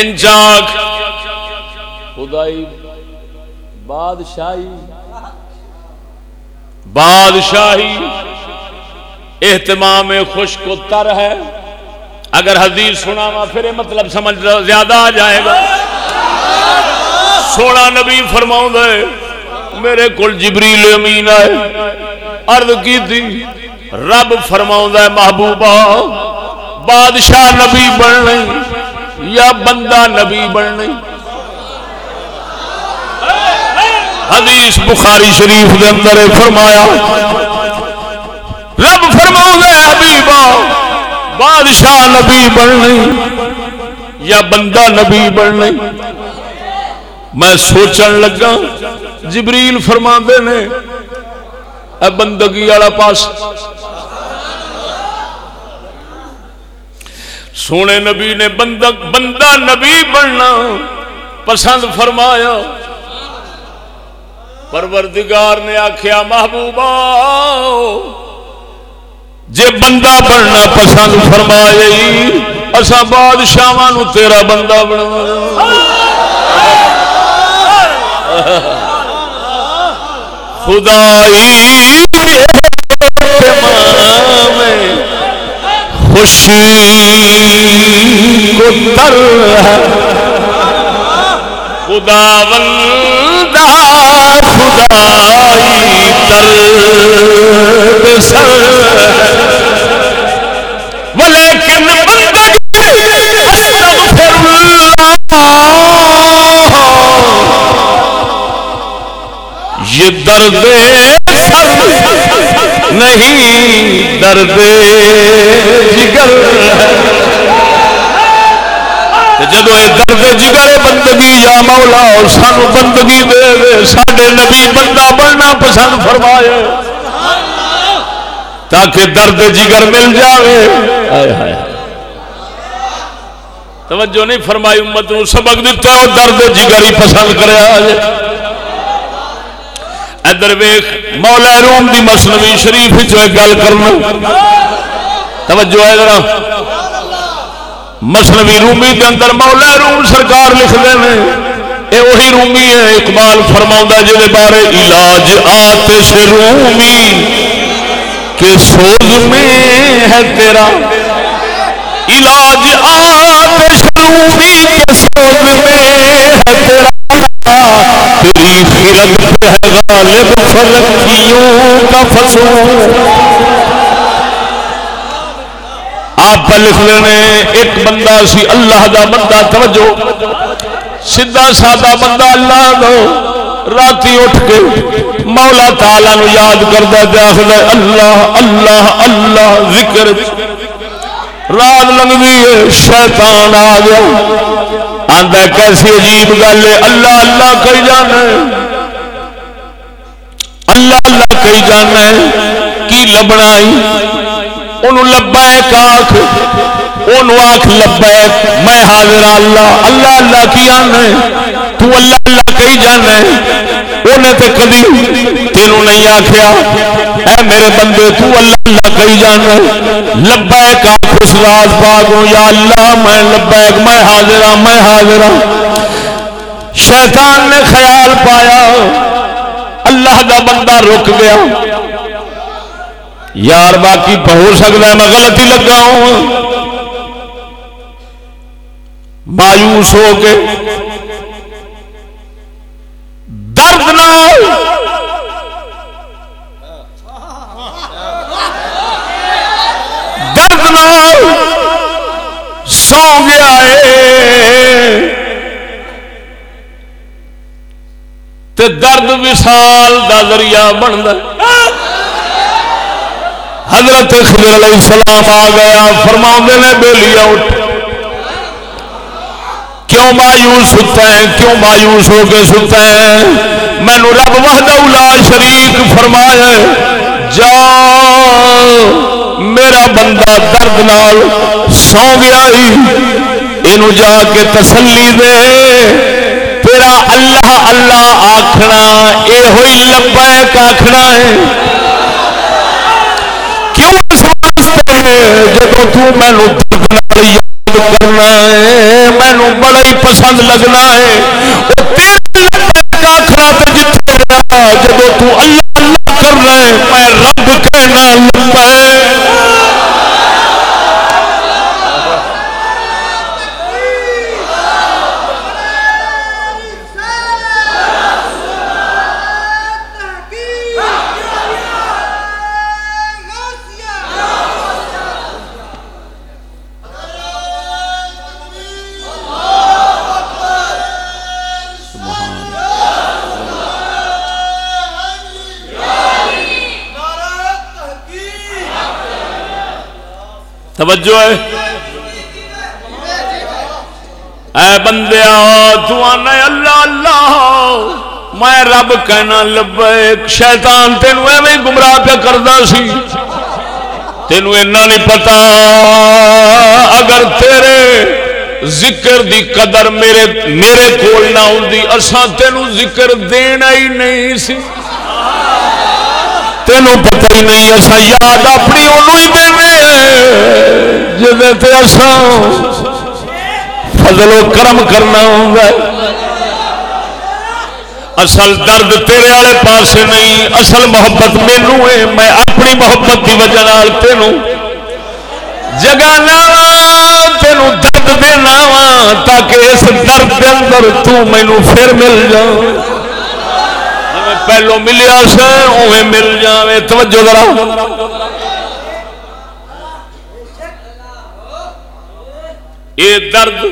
انجاک خدائی بادشاہی بادشاہی اہتمام خوش کو تر ہے۔ اگر حدیث سنا وا پھر مطلب سمجھ زیادہ آ جائے گا۔ سونا نبی فرما میرے کو جبریل امین آئے۔ ارد کی تھی رب فرما محبوبہ بادشاہ نبی بننے یا بندہ نبی بننے حدیث بخاری شریف کے اندر فرمایا، رب فرما حبیبا، بادشاہ نبی بننے یا بندہ نبی بننے؟ میں سوچن لگا، جبریل فرما نے، اے بندگی والا پاس، سونے نبی نے بندک بندہ نبی بننا پسند فرمایا۔ پروردگار نے آخیا محبوبہ جے بندہ بننا پسند فرمایا اصا بادشاہ تیرا بندہ بنا خدائی خوشی کو تر خدا بندہ یہ درد سر نہیں درد جگر جب یہ درد جگر بندگی یا مولا سان بندگی دے دے سڈے نبی بندہ بننا پسند فرمائے تاکہ درد جگر مل جائے توجہ نہیں فرمائی امت نو سبق دیتا ہو درد جگر ہی پسند کرے ادھر ویخ مولا روم دی مسلوی شریف گل کرنا توجہ ہے ذرا مسلوی رومی کے اندر مولا روم سرکار لکھتے ہیں۔ اے وہی رومی ہے، اقبال فرما جہد بارے علاج آتش رومی۔ کے سوز میں ہے تیرا۔ علاج آتش رومی کے سوز میں ہے تیرا۔ تیری خیرت ہے غالب فلکیوں کا فسو آپ لکھ لینے، ایک بندہ سی اللہ دا بندہ، توجہ۔ سیدھا سادہ بندہ اللہ دو راتی اٹھ کے مولا تعالی نو یاد کردا تے اللہ اللہ اللہ، ذکر۔ رات لنگدی ہے، شیطان آ گیا۔ آدھا کیسی عجیب گل ہے، اللہ اللہ کہی جانا اللہ اللہ کہی جانا کی لبنا ان لبیک آخ ان آخ لبیک، میں حاضر اللہ اللہ اللہ کی آنا تو اللہ اللہ کہی جانا انہیں تے کدی تینوں نہیں آخیا اے میرے بندے، تو اللہ اللہ کہی جانا لبیک آخ اس راز پاگوں یا اللہ میں لبیک، میں حاضر ہوں میں حاضر ہوں شیطان نے خیال پایا، اللہ دا بندہ رک گیا۔ یار باقی ہو سکتا ہے، میں غلطی لگا ہوں۔ مایوس ہو کے درد نہ سو گیا ہے۔ تے درد وسال دا ذریعہ بنتا حضرت خضر علیہ السلام آ گیا فرما نے بے لیا اٹھ کیوں مایوس ستا ہے؟ کیوں مایوس ہو کے ستا ہے؟ مینو رب وحدہ لا شریک فرمایا جا میرا بندہ درد نال سو گیا یہ جا کے تسلی دے۔ تیرا اللہ اللہ آخنا یہ ہوئی لبیک آخنا ہے۔ واسطے جب تینو درد نال یاد کرنا ہے مینو بڑا ہی پسند لگنا ہے۔ آخنا تو جتنے جب تو اللہ اللہ کرنا ہے، میں رب کہنا لگا توجہ ہے۔ اے بندیا تو آنا اللہ اللہ۔ میں رب کہنا لبے شیطان تینوں ایویں گمراہ پہ کرتا سی۔ تینوں اینا نہیں پتا۔ اگر تیرے ذکر دی قدر میرے میرے کول نہ ہوندی، اساں تینوں ذکر دینا ہی نہیں سی۔ تینوں پتہ ہی نہیں ایسا یاد اپنی انہوں ہی دینے۔ جی ایسا فضل و کرم کرنا ہوگا اصل درد تیرے والے پاس نہیں، اصل محبت مینو ہے۔ میں اپنی محبت کی وجہ تینوں جگہ جگانا تینوں درد دینا وا تاکہ اس درد کے اندر تو مینو پھر مل جاؤ جی پہلو ملیا سے مل جائے توجہ ذرا۔ یہ درد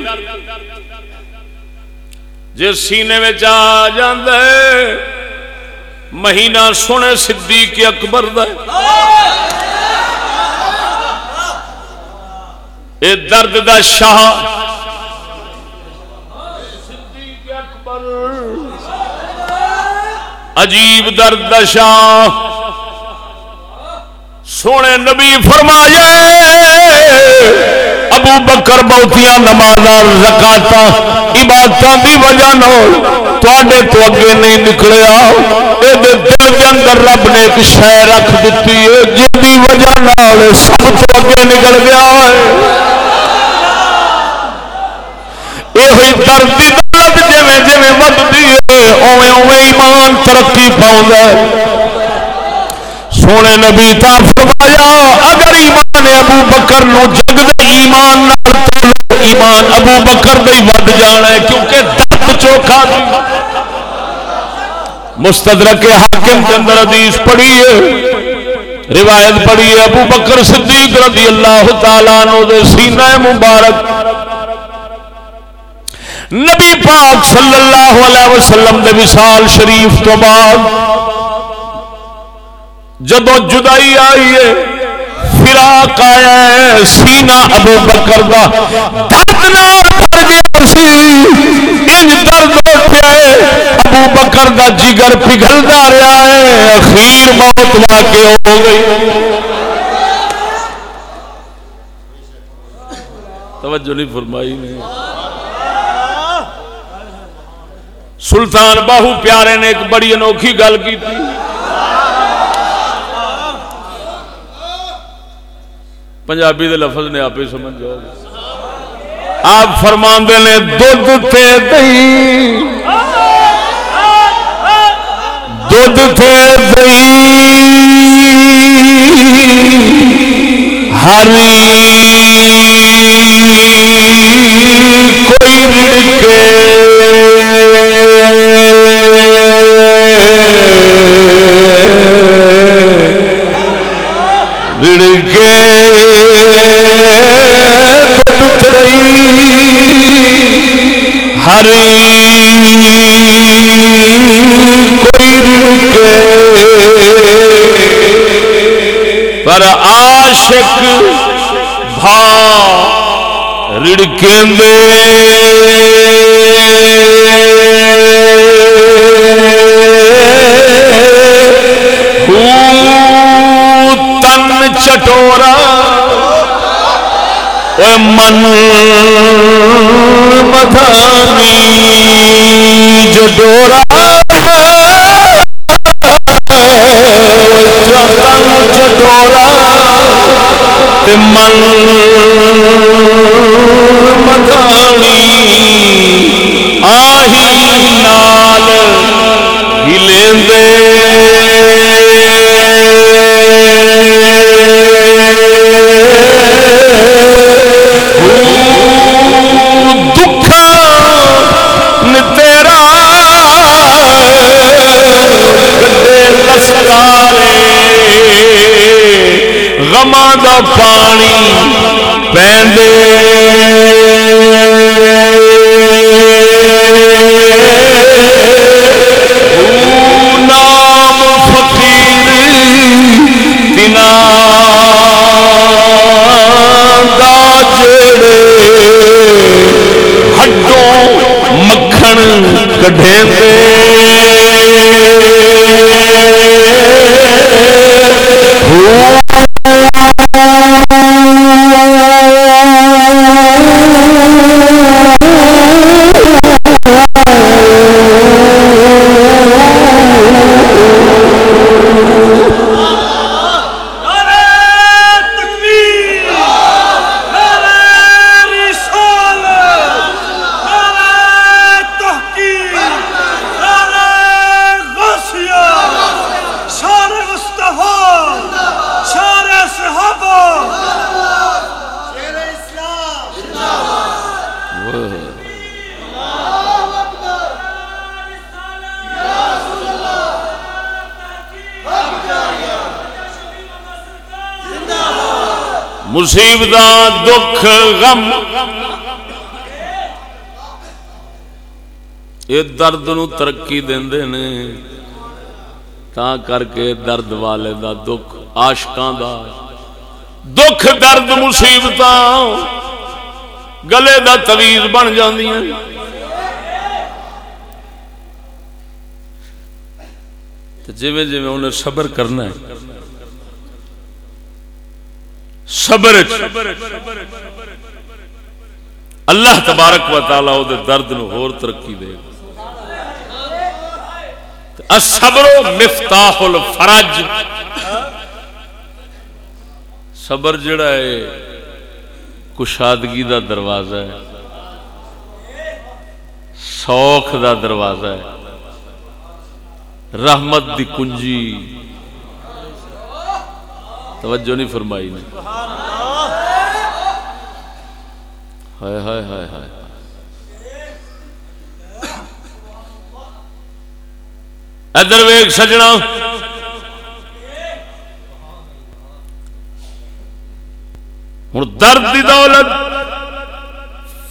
جی سینے میں آ جائے مہینہ سونے صدیق اکبر یہ درد دا شاہ۔ عجیب درد دشا سونے نبی فرمایا ابو بکر بہتیا نماز زکات عبادت کی وجہ نال تے تو اگے نہیں نکلیا۔ یہ دل کے اندر رب نے ایک شہ رکھ دیتی ہے جن کی وجہ نال سب تو اگے نکل گیا ہے۔ یہ درد ایمان ترقی پاؤں سونے نبی تا فرمایا، اگر ایمان ابو بکر نو جگ دے ایمان ایمان ابو بکر دے ود جانا ہے، کیونکہ درد چوکھا دی مستدرک حاکم کے اندر حدیث پڑھی ہے، روایت پڑھی ہے، ابو بکر صدیق رضی اللہ تعالیٰ نو دے سینہ مبارک۔ نبی پاک صلی اللہ علیہ وسلم دے وصال شریف تو بعد جدو جدائی آئی ہے، فراق آیا ہے، سینہ ابو بکر دا۔ ابو بکر دا جگر پگھلتا رہا ہے، اخیر موت واقع ہو گئی۔ توجہ نہیں فرمائی۔ نہیں سلطان باہو پیارے نے ایک بڑی انوکھی گل کی تھی۔ پنجابی دے لفظ نے آپ ہی سمجھ جاؤ آپ فرما نے دھد تے دہی۔ دودھ تھے ہر کوئی رڑکے ہر پر عاشق بھا رڑکیں تن چٹورا۔ اے من مدانی جڈورا چٹورا من مدانی آہی نال ہلیں پانی پیندے نام فقیر تنا جڑے ہڈوں مکھن کڈے مصیبت دکھ، غم۔ یہ درد نو ترقی دے نے، تا کر کے درد والے دا دکھ آشکاں دا۔ دکھ، درد مصیبت گلے دا تویز بن جاندیاں۔ جی جی انہیں صبر کرنا ہے۔ صبر اللہ تبارک و تعالی وہ درد نو ہور ترقی دے گا. صبر مفتاح الفرج. صبر جڑا ہے، کشادگی دا دروازہ ہے، سوکھ دا دروازہ ہے، رحمت دی کنجی توجہ نہیں فرمائی نے۔ ہائے ہائے ہائے ہائے۔ ادھر ویگ سجنا۔ ہوں درد دی دولت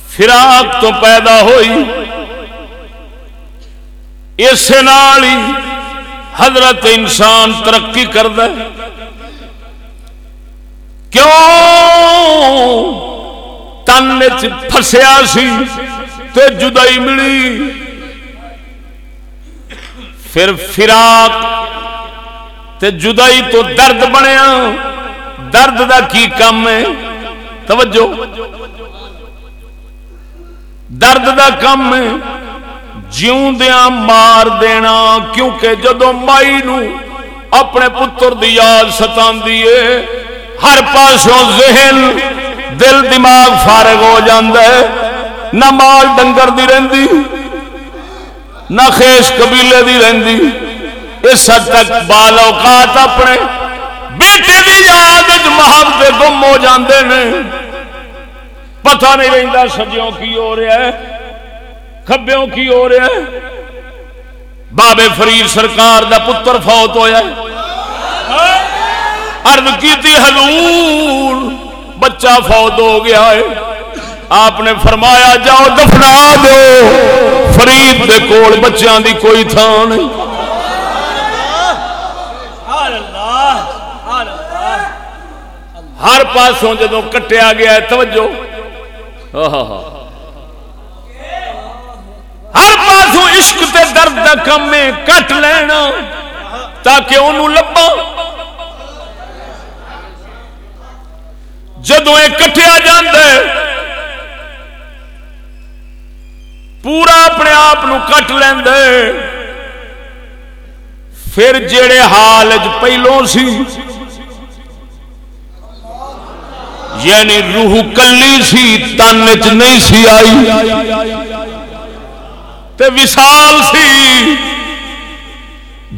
فراق تو پیدا ہوئی۔ اس نال ہی حضرت انسان ترقی کرد کیوں تن فسیا سی تے جدائی ملی؟ پھر فراق تے جدائی تو درد بنیا۔ درد دا کی کم ہے؟ توجہ۔ درد دا کم ہے۔ جیوندیا مار دینا، کیونکہ جدو مائی نو اپنے پتر دی یاد ستا ہے ہر پاسوں ذہن، دل، دماغ فارغ ہو جاندہ ہے۔ نہ مال ڈنگر دی رہندی، نہ خیش قبیلے دی رہندی۔ اس حد تک بال اوقات اپنے بیٹے دی یاد محبت گم ہو جاندے نے۔ پتہ نہیں رہتا سجیوں کی ہو رہا ہے، کھبیوں کی ہو رہا ہے۔ بابے فرید سرکار دا پتر فوت ہویا ہے۔ عرض کیتی حضور، بچہ فوت ہو گیا ہے۔ آپ نے فرمایا، جاؤ دفنا دو۔ فرید دے کول بچیاں دی کوئی تھان نہیں۔ ہر پاسوں جدو کٹیا گیا ہے، توجہ۔ ہر پاسوں عشق تے درد دا کم میں کٹ لینا تاکہ انہوں لبا جدو کٹیا جاندے پورا اپنے آپ کٹ لیندے پھر جڑے حال پہلوں سی یعنی روح کلی سی، تن چ نہیں سی آئی۔ تے وصال سی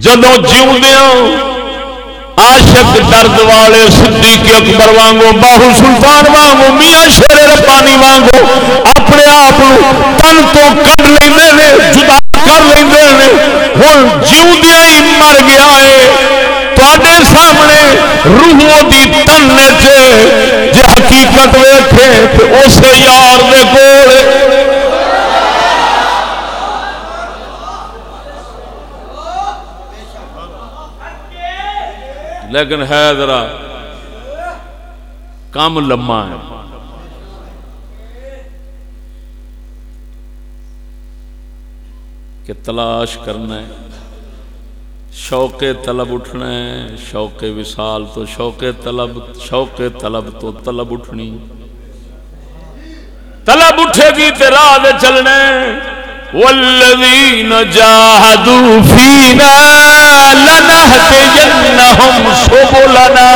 جدو جیوندیاں عاشق درد والے صدیق اکبر وانگو، باہو سلطان وانگو، میاں شیر ربانی وانگو، اپنے آپ تن تو کٹ لیندے نے، جدا کر لیندے نے، ہن جیوندیاں ہی مر گیا ہے۔ تے سامنے روحوں دی تن چ جے حقیقت ویکھے تے اسے یار دے کول لیکن ہے ذرا کم لما ہے۔ کہ تلاش کرنا ہے شوق طلب اٹھنا ہے شوق وصال تو شوق طلب شوق طلب تو طلب اٹھنی۔ طلب اٹھے گی تے راہ چلنا ہے۔ والذین جاہدوا فینا لنہدینہم سبلنا.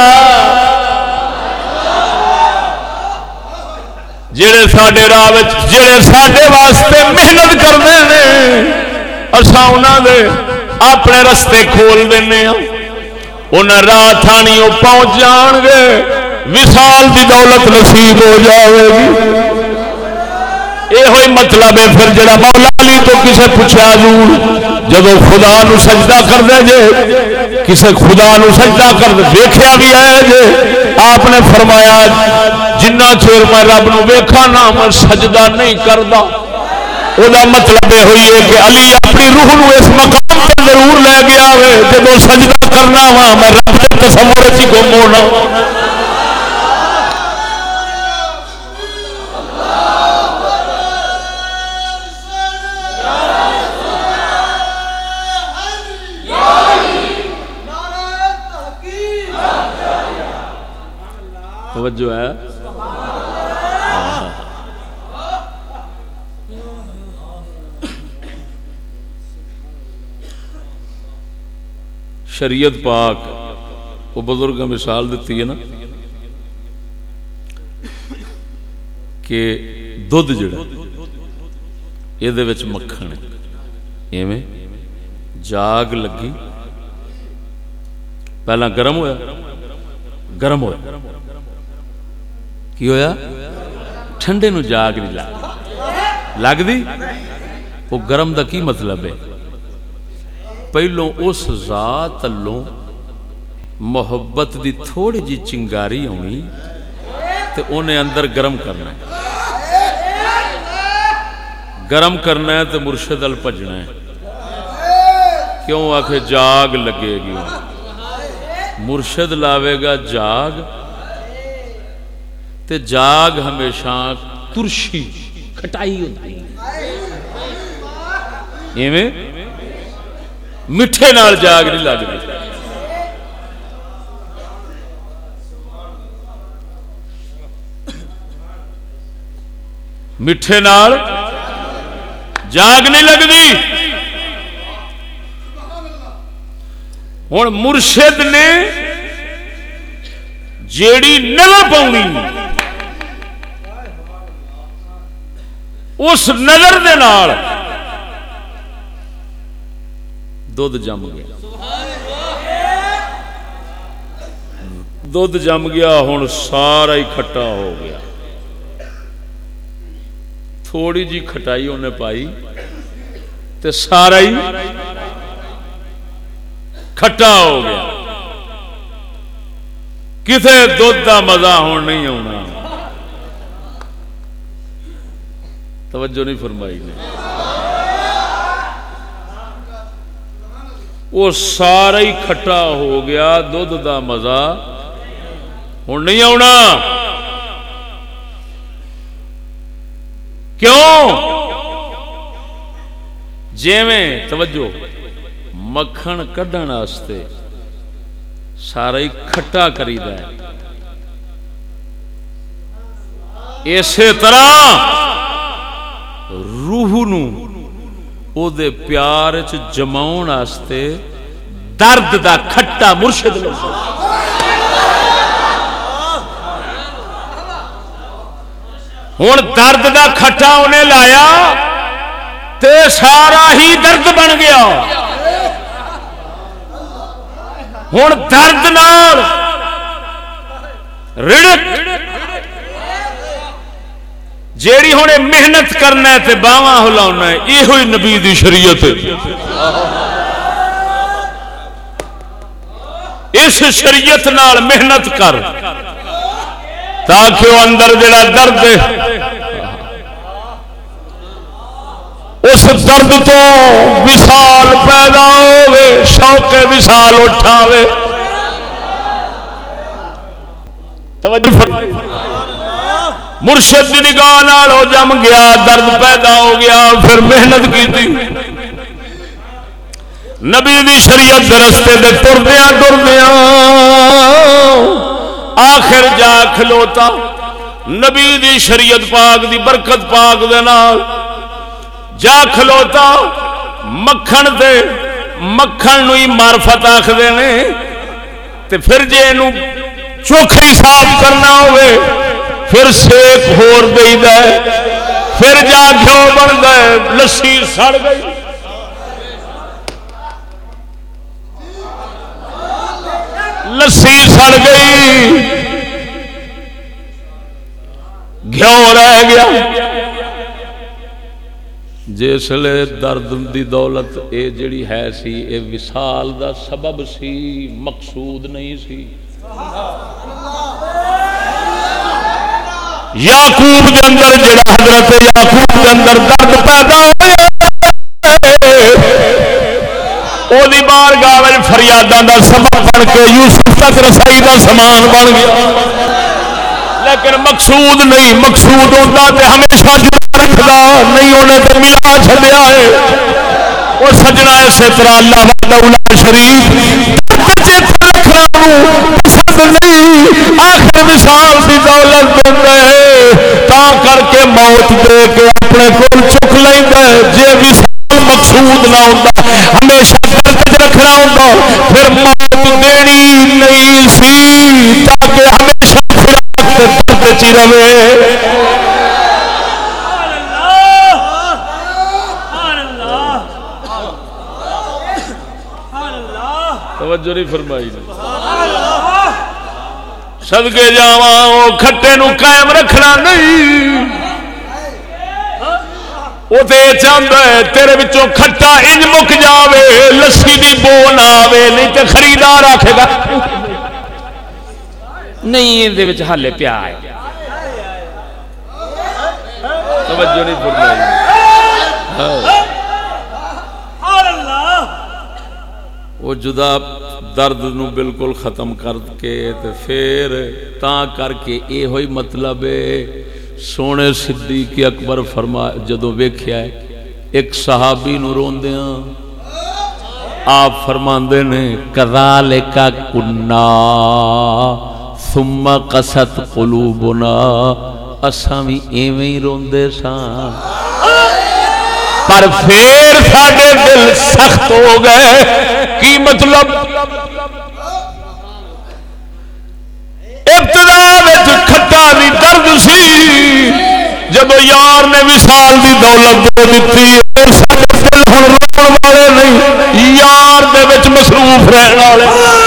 جڑے ساڈے راہ وچ جڑے ساڈے واسطے محنت کرتے ہیں اساں انہاں دے اپنے رستے کھول دینا ہاں۔ انہیں راہ تھانی پہنچ جان گے وشال کی دولت نصیب ہو جائے گی۔ یہ مطلب ہے پھر جڑا مولا علی تو کسے پوچھا ضرور جب خدا نو سجدہ کر دے جے کسے خدا نو سجدہ کر دے دیکھا بھی ہے جے آپ نے فرمایا جنہ چیر میں رب نو ویکھا نہ میں سجدہ نہیں کردا وہ مطلب یہ ہوئی ہے کہ علی اپنی روح نو اس مقام پر ضرور لے گیا ہے جب سجدہ کرنا وا میں رب کے تصور چ گم ہونا توجہ ہے۔ شریعت پاک، وہ بزرگ مثال دیتی ہے نا کہ دھد جڑا یہ مکھن ایویں جاگ لگی۔ پہلا گرم ہویا گرم ہویا۔ ٹھنڈے نو جاگ نہیں لگ لگتی وہ گرم دا کی مطلب ہے پہلو اس ذات اللہ محبت دی تھوڑی جی چنگاری ہونی تے انہیں اندر گرم کرنا ہے گرم کرنا ہے تو مرشد الپجنا ہے کیوں آخے جاگ لگے گی مرشد لاوے گا جاگ تے جاگ ہمیشہ ترشی، کھٹائی ہوتی ایویں میٹھے نال جاگ نہیں لگتی میٹھے نال جاگ نہیں لگتی۔ ہوں مرشد نے جیڑی نظر پاؤنی۔ اس نظر دے نال دودھ جم گیا۔ دودھ جم گیا ہوں سارا ہی کھٹا ہو گیا۔ تھوڑی جی کھٹائی انہیں پائی تے سارا ہی کھٹا ہو گیا۔ کتنے دھد کا مزہ ہوں نہیں آنا توجہ نہیں فرمائی نے۔ وہ سارا ہی کھٹا ہو گیا دھد کا مزہ۔ ہوں نہیں آنا کیوں؟ جیویں، توجہ، مکھن کڈن واسطے سارا ہی کھٹا کری ہے۔ اسی طرح روح نو او دے پیار چ جماؤن واسطے درد دا کھٹا مرشد ہوں درد دا کھٹا انہیں لایا تے سارا ہی درد بن گیا۔ ہوں درد نال رڑک جیڑی ہوں محنت کرنا ہے تے باواں ہلاؤنا ہے یہ ہوئی نبی دی شریعت اس شریعت نال محنت کر تاکہ وہ اندر جڑا درد ہے، اس درد تو وصال پیدا ہوے شوق وصال اٹھاوے۔ توجہ فرمائیں مرشد کی نگاہ نال ہو جم گیا، درد پیدا ہو گیا، پھر محنت کی تھی نبی دی شریعت رستے دے ٹردیا ٹردیا آخر جا کھلوتا، نبی دی شریعت پاک دی برکت پاک دے نال۔ جا کھلوتا، مکھن دے مکھن نو ہی معرفت آخدے نے۔ تے پھر جے اینو چوکھری صاف کرنا ہوئے پھر سیک ہور دئی دے پھر جا گھیو بن گئے لسی سڑ گئی۔ لسی سڑ گئی۔ گھیو رہ گیا۔ جسلے درد دی دولت اے جڑی ہے سی، اے وصال دا سبب سی، مقصود نہیں سی۔ یاقوب دے اندر جڑا حضرت یاقوب دے اندر درد پیدا ہویا او دی بارگاہ وچ فریاداں دا سبب بن کے یوسف تک رسائی دا سامان بن گیا۔ لیکن مقصود نہیں، مقصود ہوتا تے ہمیشہ جدا رکھدا، نہیں انہیں تے ملا چھڈیا ہے۔ او سجنا اسی طرح اللہ وحدہ شریف پسند نہیں آخر مثال کی دولت دے تا کر کے موت دے کے اپنے کو چک لینا جی وصال مقصود نہ ہوتا ہمیشہ درد رکھنا ہوتا پھر موت دینی نہیں سی تاکہ ہمیشہ درد چی رہے۔ توجہ نہیں فرمائی۔ سدکے جا کھٹے نو قائم رکھنا نہیں وہ تو یہ چاہتا ہے تیرے بچوں کھٹا انج مک جاوے لسی دی بو نہ آوے نہیں تو خریدار آکھے گا نہیں یہ ہالے پیا ہے توجہ نہیں فرمائی وہ جدا درد نو بالکل ختم کر کے تے پھر تا کر کے اے ہوئی مطلب ہے۔ سونے صدیق اکبر فرما جدو ویکھیا ہے، ایک صحابی نو روندیاں۔ آپ فرماندے نے کذالک کنا ثم قست قلوبنا اساں وی ایویں ہی روندے ساں۔ پر پھر ساڈے دل سخت ہو گئے۔ کی مطلب؟ ابتدا بھی درد سی۔ جب یار نے وصال دی دولت دے دیتی دل ہوں روڑ والے نہیں۔ یار دے وچ مصروف رہن والے۔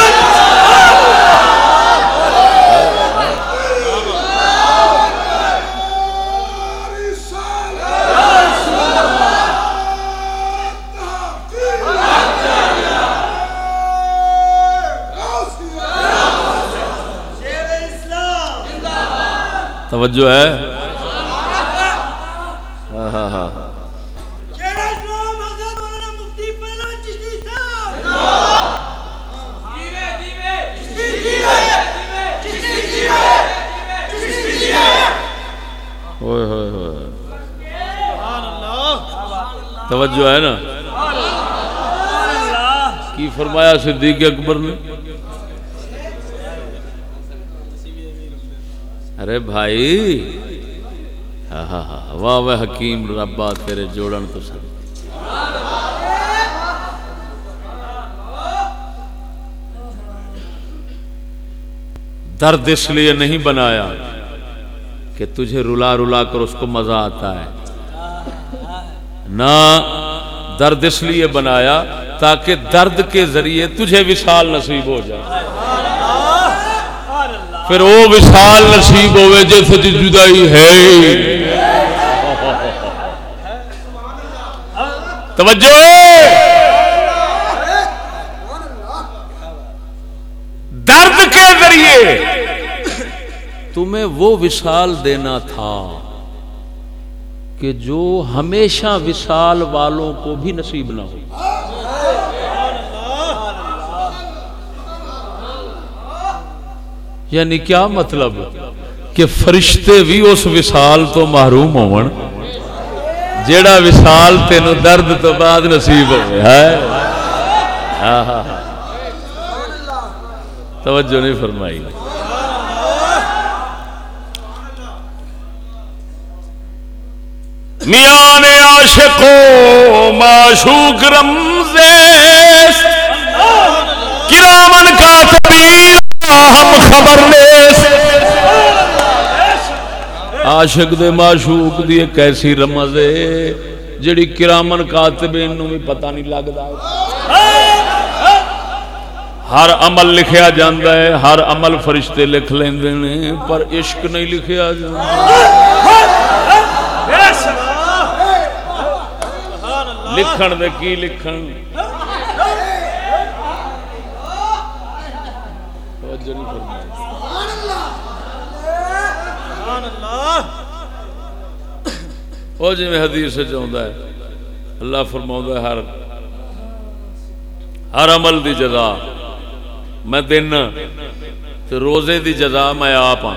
توجہ ہے۔ ہاں ہاں ہاں۔ ہوئے ہوئے ہوئے۔ توجہ ہے نا؟ کی فرمایا صدیق اکبر نے؟ ارے بھائی؟ ہاں،, ہاں ہاں ہاں واہ واہ، حکیم ربا تیرے جوڑن تو سب۔ درد اس لیے نہیں بنایا کہ تجھے رلا رلا کر اس کو مزہ آتا ہے۔ نہ، درد اس لیے بنایا تاکہ درد کے ذریعے تجھے وشال نصیب ہو جائے۔ پھر وہ وشال نصیب ہوئے جیسے جی جدائی ہے توجہ درد کے ذریعے تمہیں وہ وشال دینا تھا کہ جو ہمیشہ وشال والوں کو بھی نصیب نہ ہو یعنی کیا مطلب کہ فرشتے بھی اس وشال تو محروم ہون؟ جیڑا وشال تین درد تو بعد نصیب ہو ہے؟ ہاں، ہاں، ہاں۔ توجہ نہیں فرمائی۔ میاں نے معشوق رمزیس کرامن کاتبین ہم خبر نیس عاشق دے معشوق دی ایک ایسی رمز ہے، جڑی کرامن کاتبین نو بھی پتہ نہیں لگدا ہر عمل لکھیا جاندا ہے، ہر عمل فرشتے لکھ لیندے نے، پر عشق نہیں لکھیا جاندا۔ لکھن دے کی لکھن توجہ نہیں فرمائی وہ جی حدیث چاہتا ہے اللہ فرماؤں ہے ہر ہر عمل دی جزا میں دینا تو روزے دی جزا میں آپ ہاں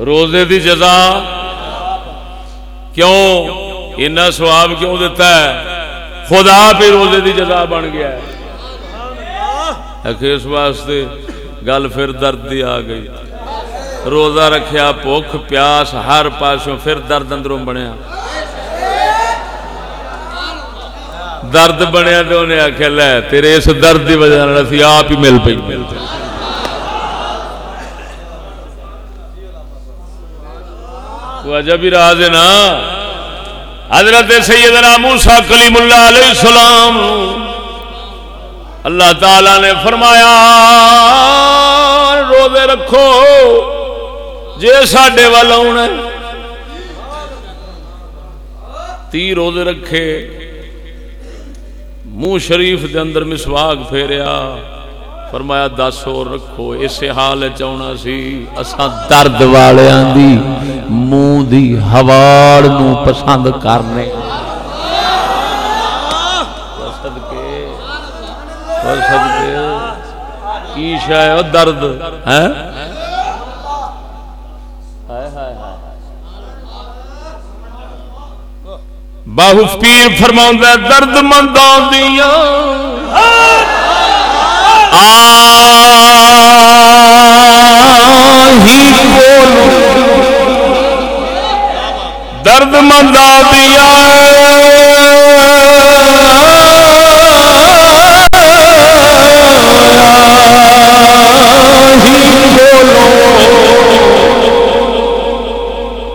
روزے دی جزا کیوں اتنا سواب کیوں دیتا ہے خدا پہ روزے دی جزا بن گیا ہے اس واسطے گل پھر درد دی آ گئی روزہ رکھیا، بھوک، پیاس، ہر پاسوں پھر درد اندروں بنیا۔ درد بنیا تو انہیں آخیا لے تیرے اس درد کی وجہ سے آپ ہی مل پی وجہ بھی راز ہے نا۔ حضرت سیدنا موسیٰ کلیم اللہ علیہ السلام، اللہ تعالی نے فرمایا، روزے رکھو۔ جے ساڈے وال آنا تی روزے رکھے۔ منہ شریف دے اندر مسواک پھیریا۔ فرمایا، دس اور رکھو، اسے حال چاہنا سی۔ اساں درد والیاں دی، منہ دی ہواڑ نو پسند کرنے۔ صدقے صدقے کی شاہ درد۔ ہیں باہو پیر فرما درد مندوں دیا درد مندہ دیا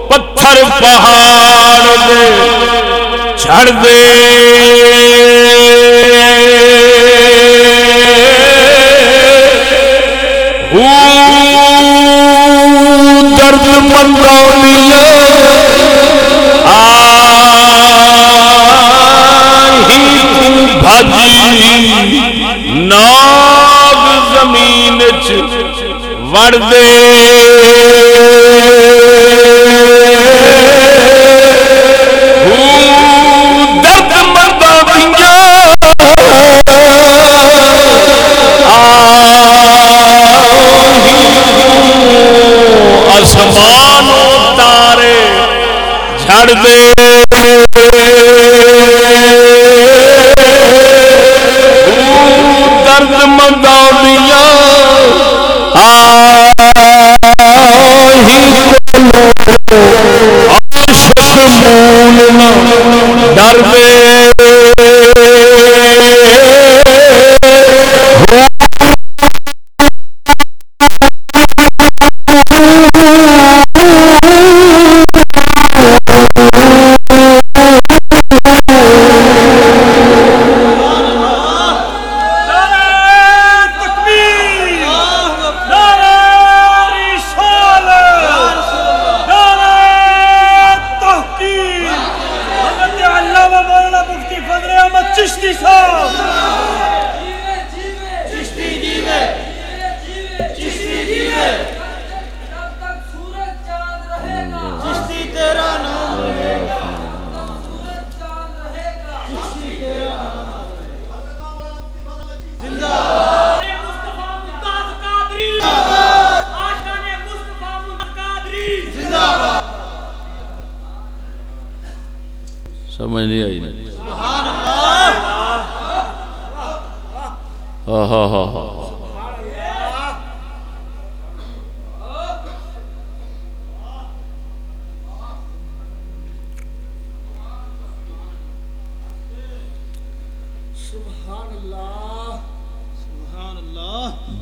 پتھر پہاڑ دے۔ چھڑ دے۔ درد مندولیے بھجی ناگ زمین چ وڑ دے۔ آسمان تارے جھڑ دے۔ درد مندیا ڈر نعرہ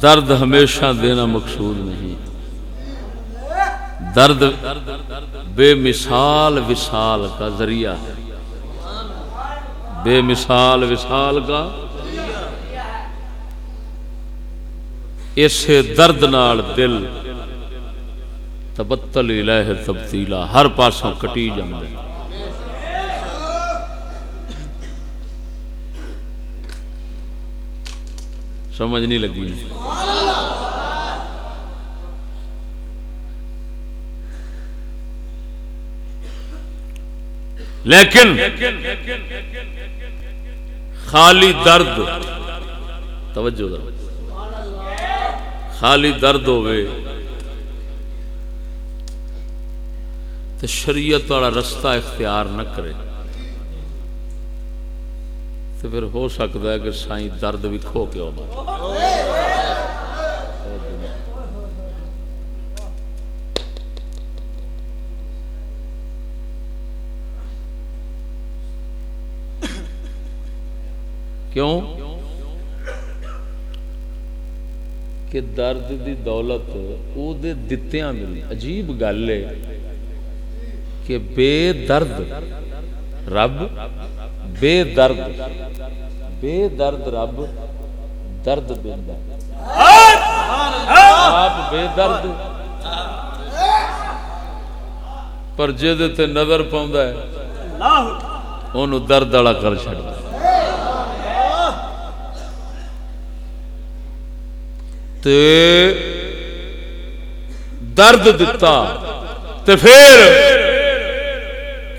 درد ہمیشہ دینا مقصود نہیں۔ درد بے مثال وصال کا ذریعہ ہے۔ بے مثال وصال کا۔ اسے درد نال دل تبتل الہ تبتیلا، ہر پاسوں کٹی جاندے۔ سمجھ نہیں لگی لیکن خالی درد، توجہ ذرا۔ خالی درد ہوئے۔ تو شریعت والا رستہ اختیار نہ کرے۔ تو پھر ہو سکتا ہے کہ سائیں درد بھی کھو کے ہونا کیوں؟ کہ درد دی دولت او دے دتیاں ملی عجیب گل ہے کہ بے درد رب بے درد بے درد رب درد دیندا آپ بے درد، پر جے تے نظر پاوندا ہے اونوں درد والا کر چھڑدا تے درد دتا، تے پھر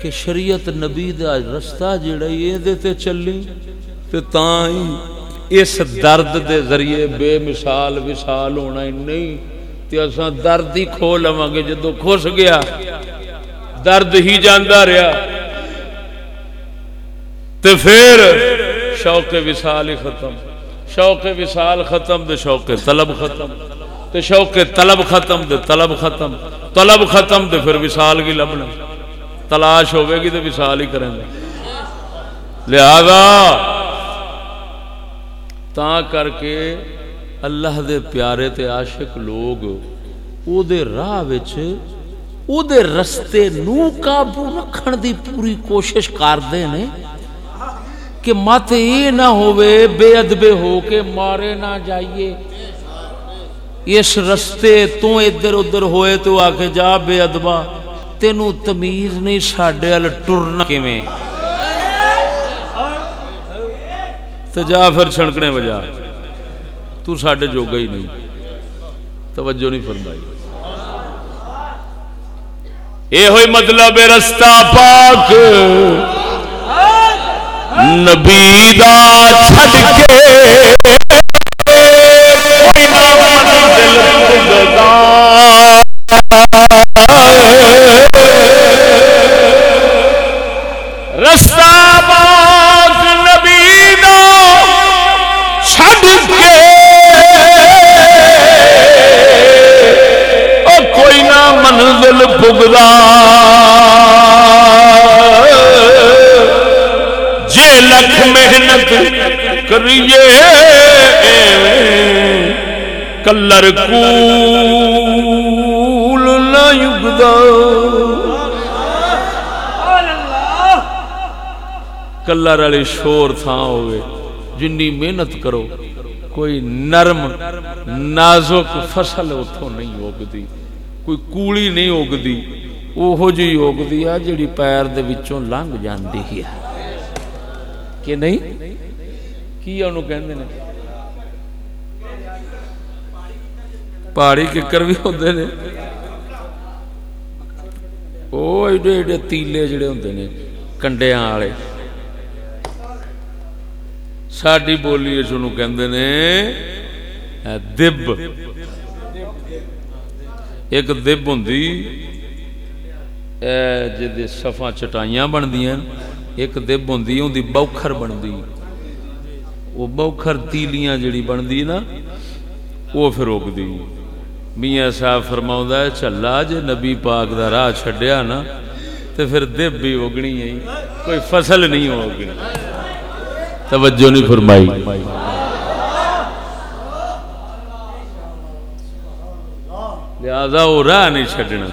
کہ شریعت نبی دا رستہ جڑا یہ دے تے چلی۔ تے تاں ہی اس درد دے ذریعے بے مثال وصال ہونا ہی نہیں۔ تے اساں درد ہی کھو لواں گے جدوں کھس گیا۔ درد ہی جاندا رہیا۔ تے پھر شوق وصال ہی ختم۔ شوق وصال ختم دے شوق طلب ختم۔ تے شوق طلب ختم دے طلب ختم۔ طلب ختم دے پھر وصال کی لبنا۔ تلاش ہوے گی تو وصال ہی کریں گے۔ لہذا تا کر کے اللہ دے پیارے تے عاشق لوگ او دے راہ وچ او دے رستے نو قابو رکھن دی پوری کوشش کردے نے کہ مت یہ نہ ہوئے، بے ادبے ہو کے مارے نہ جائیے۔ اس رستے تو ادھر ادھر ہوئے تو آ کے جا، بے ادبا۔ تینو تمیز نہیں، ساڈے ال ٹرنا کیویں؟ تو جا پھر چھڑکنے بجا تو ساڈے جوگا ہی نہیں۔ توجہ نہیں فرمائی۔ یہ ہوئی مطلب رستہ پاک۔ نبی دا چھڈ کے کلر کول نہ یگدا کلر والی شور تھان ہوئے، جنی محنت کرو، کوئی نرم، نازک فصل اتوں نہیں اگتی کوئی کولی نہیں اگتی وہ جی اگتی آ جڑی پیر دے وچوں لنگ جاندی ہے۔ کہ نہیں؟ کی انہوں کہندے نے؟ پہاڑی ککر بھی ہوندے نے او ایڈے ایڈے تیلے جڑے ہوندے نے کنڈیاں والے ساڈی بولی اس دب ایک دب ہوندی اے جدے صفاں چٹائیاں بندیاں ایک دب ہوندی ہوندی بوکھر بندی وہ بوکھر تیلیاں جڑی بندی نا وہ پھر روکدی میاں صاحب فرماؤں ہے، چلا جے نبی پاک دا راہ چھڈیا نا، تے پھر دب بھی اگنی ہے۔ کوئی فصل نہیں ہوگی۔ توجہ نہیں فرمائی۔ لہذا وہ راہ نہیں چھڈنا۔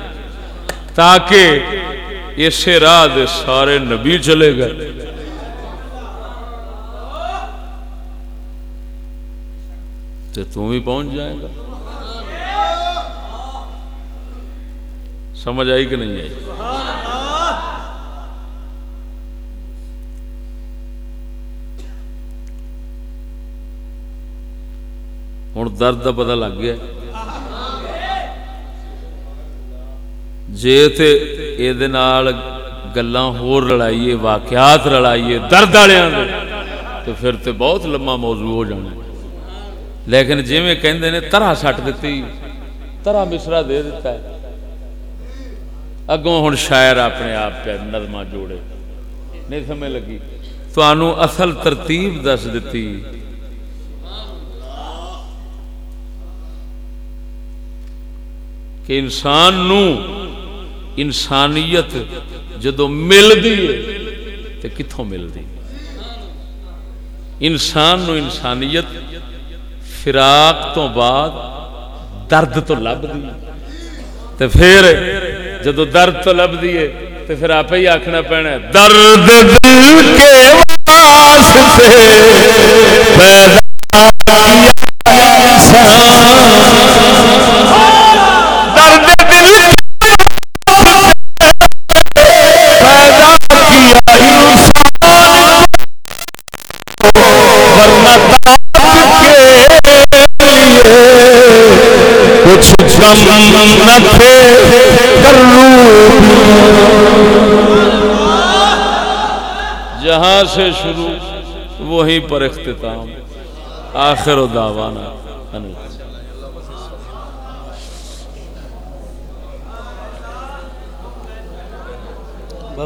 تاکہ اسے راہ دے سارے نبی چلے گئے۔ تو تم بھی پہنچ جائے گا۔ سمجھ آئی کہ نہیں آئی؟ ہوں درد کا پتا لگ گیا۔ جے تے اے دے نال گلاں ہور رلائیے واقعات رلائیے درد والے تو پھر تے بہت لمبا موضوع ہو جانا لیکن جی میں کہندے نے، طرح سٹ دیتی، طرح مصرا دے دیتا ہے۔ اگوں ہن شاعر اپنے آپ پہ نظمہ جوڑے۔ نہیں سمجھ لگی؟ تو آنو اصل ترتیب دس دیتی کہ انسان نو انسانیت جدو ملدی ہے تو کتوں ملدی؟ انسان نو انسانیت فراق تو بعد درد تو لبدی۔ تو پھر جدو درد تو لبدی ہے تو پھر آپ ہی آخنا پینا ہے، درد دل کے واسطے پیدا کیا انسان درد دل پیدا کیا انسان کے لیے کچھ کم نہ تھے سے شروع وہیں پر اختتام۔ آخر و دعوانا